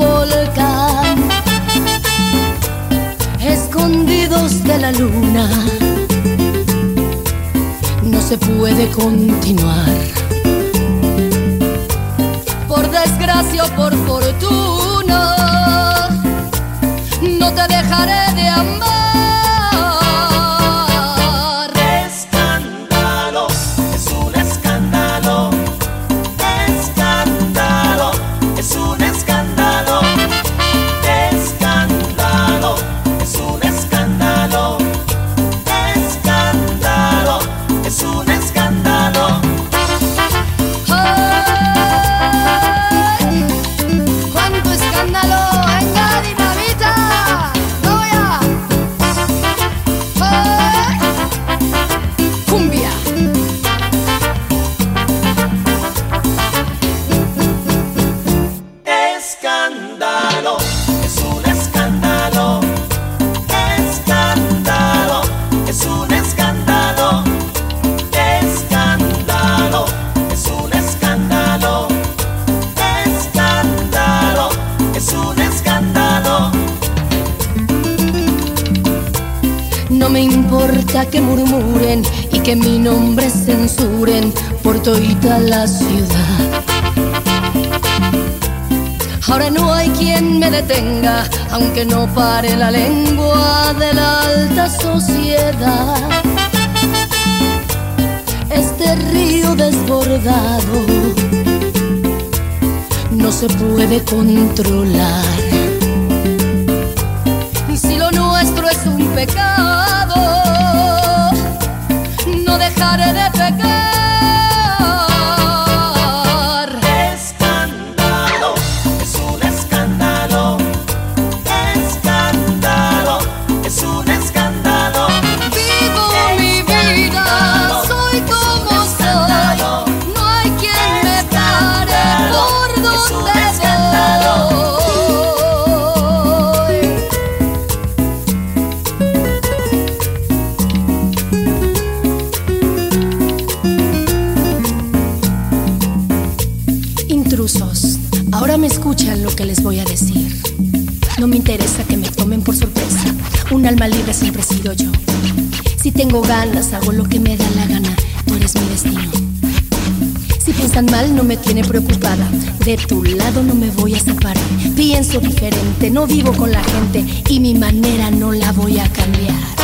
importa que murmuren y que mi nombre censuren por toda la ciudad. Ahora no hay quien me detenga, aunque no pare la lengua de la alta sociedad. Este río desbordado no se puede controlar. Tiene preocupada. De tu lado no me voy a separar. Pienso diferente, no vivo con la gente y mi manera no la voy a cambiar.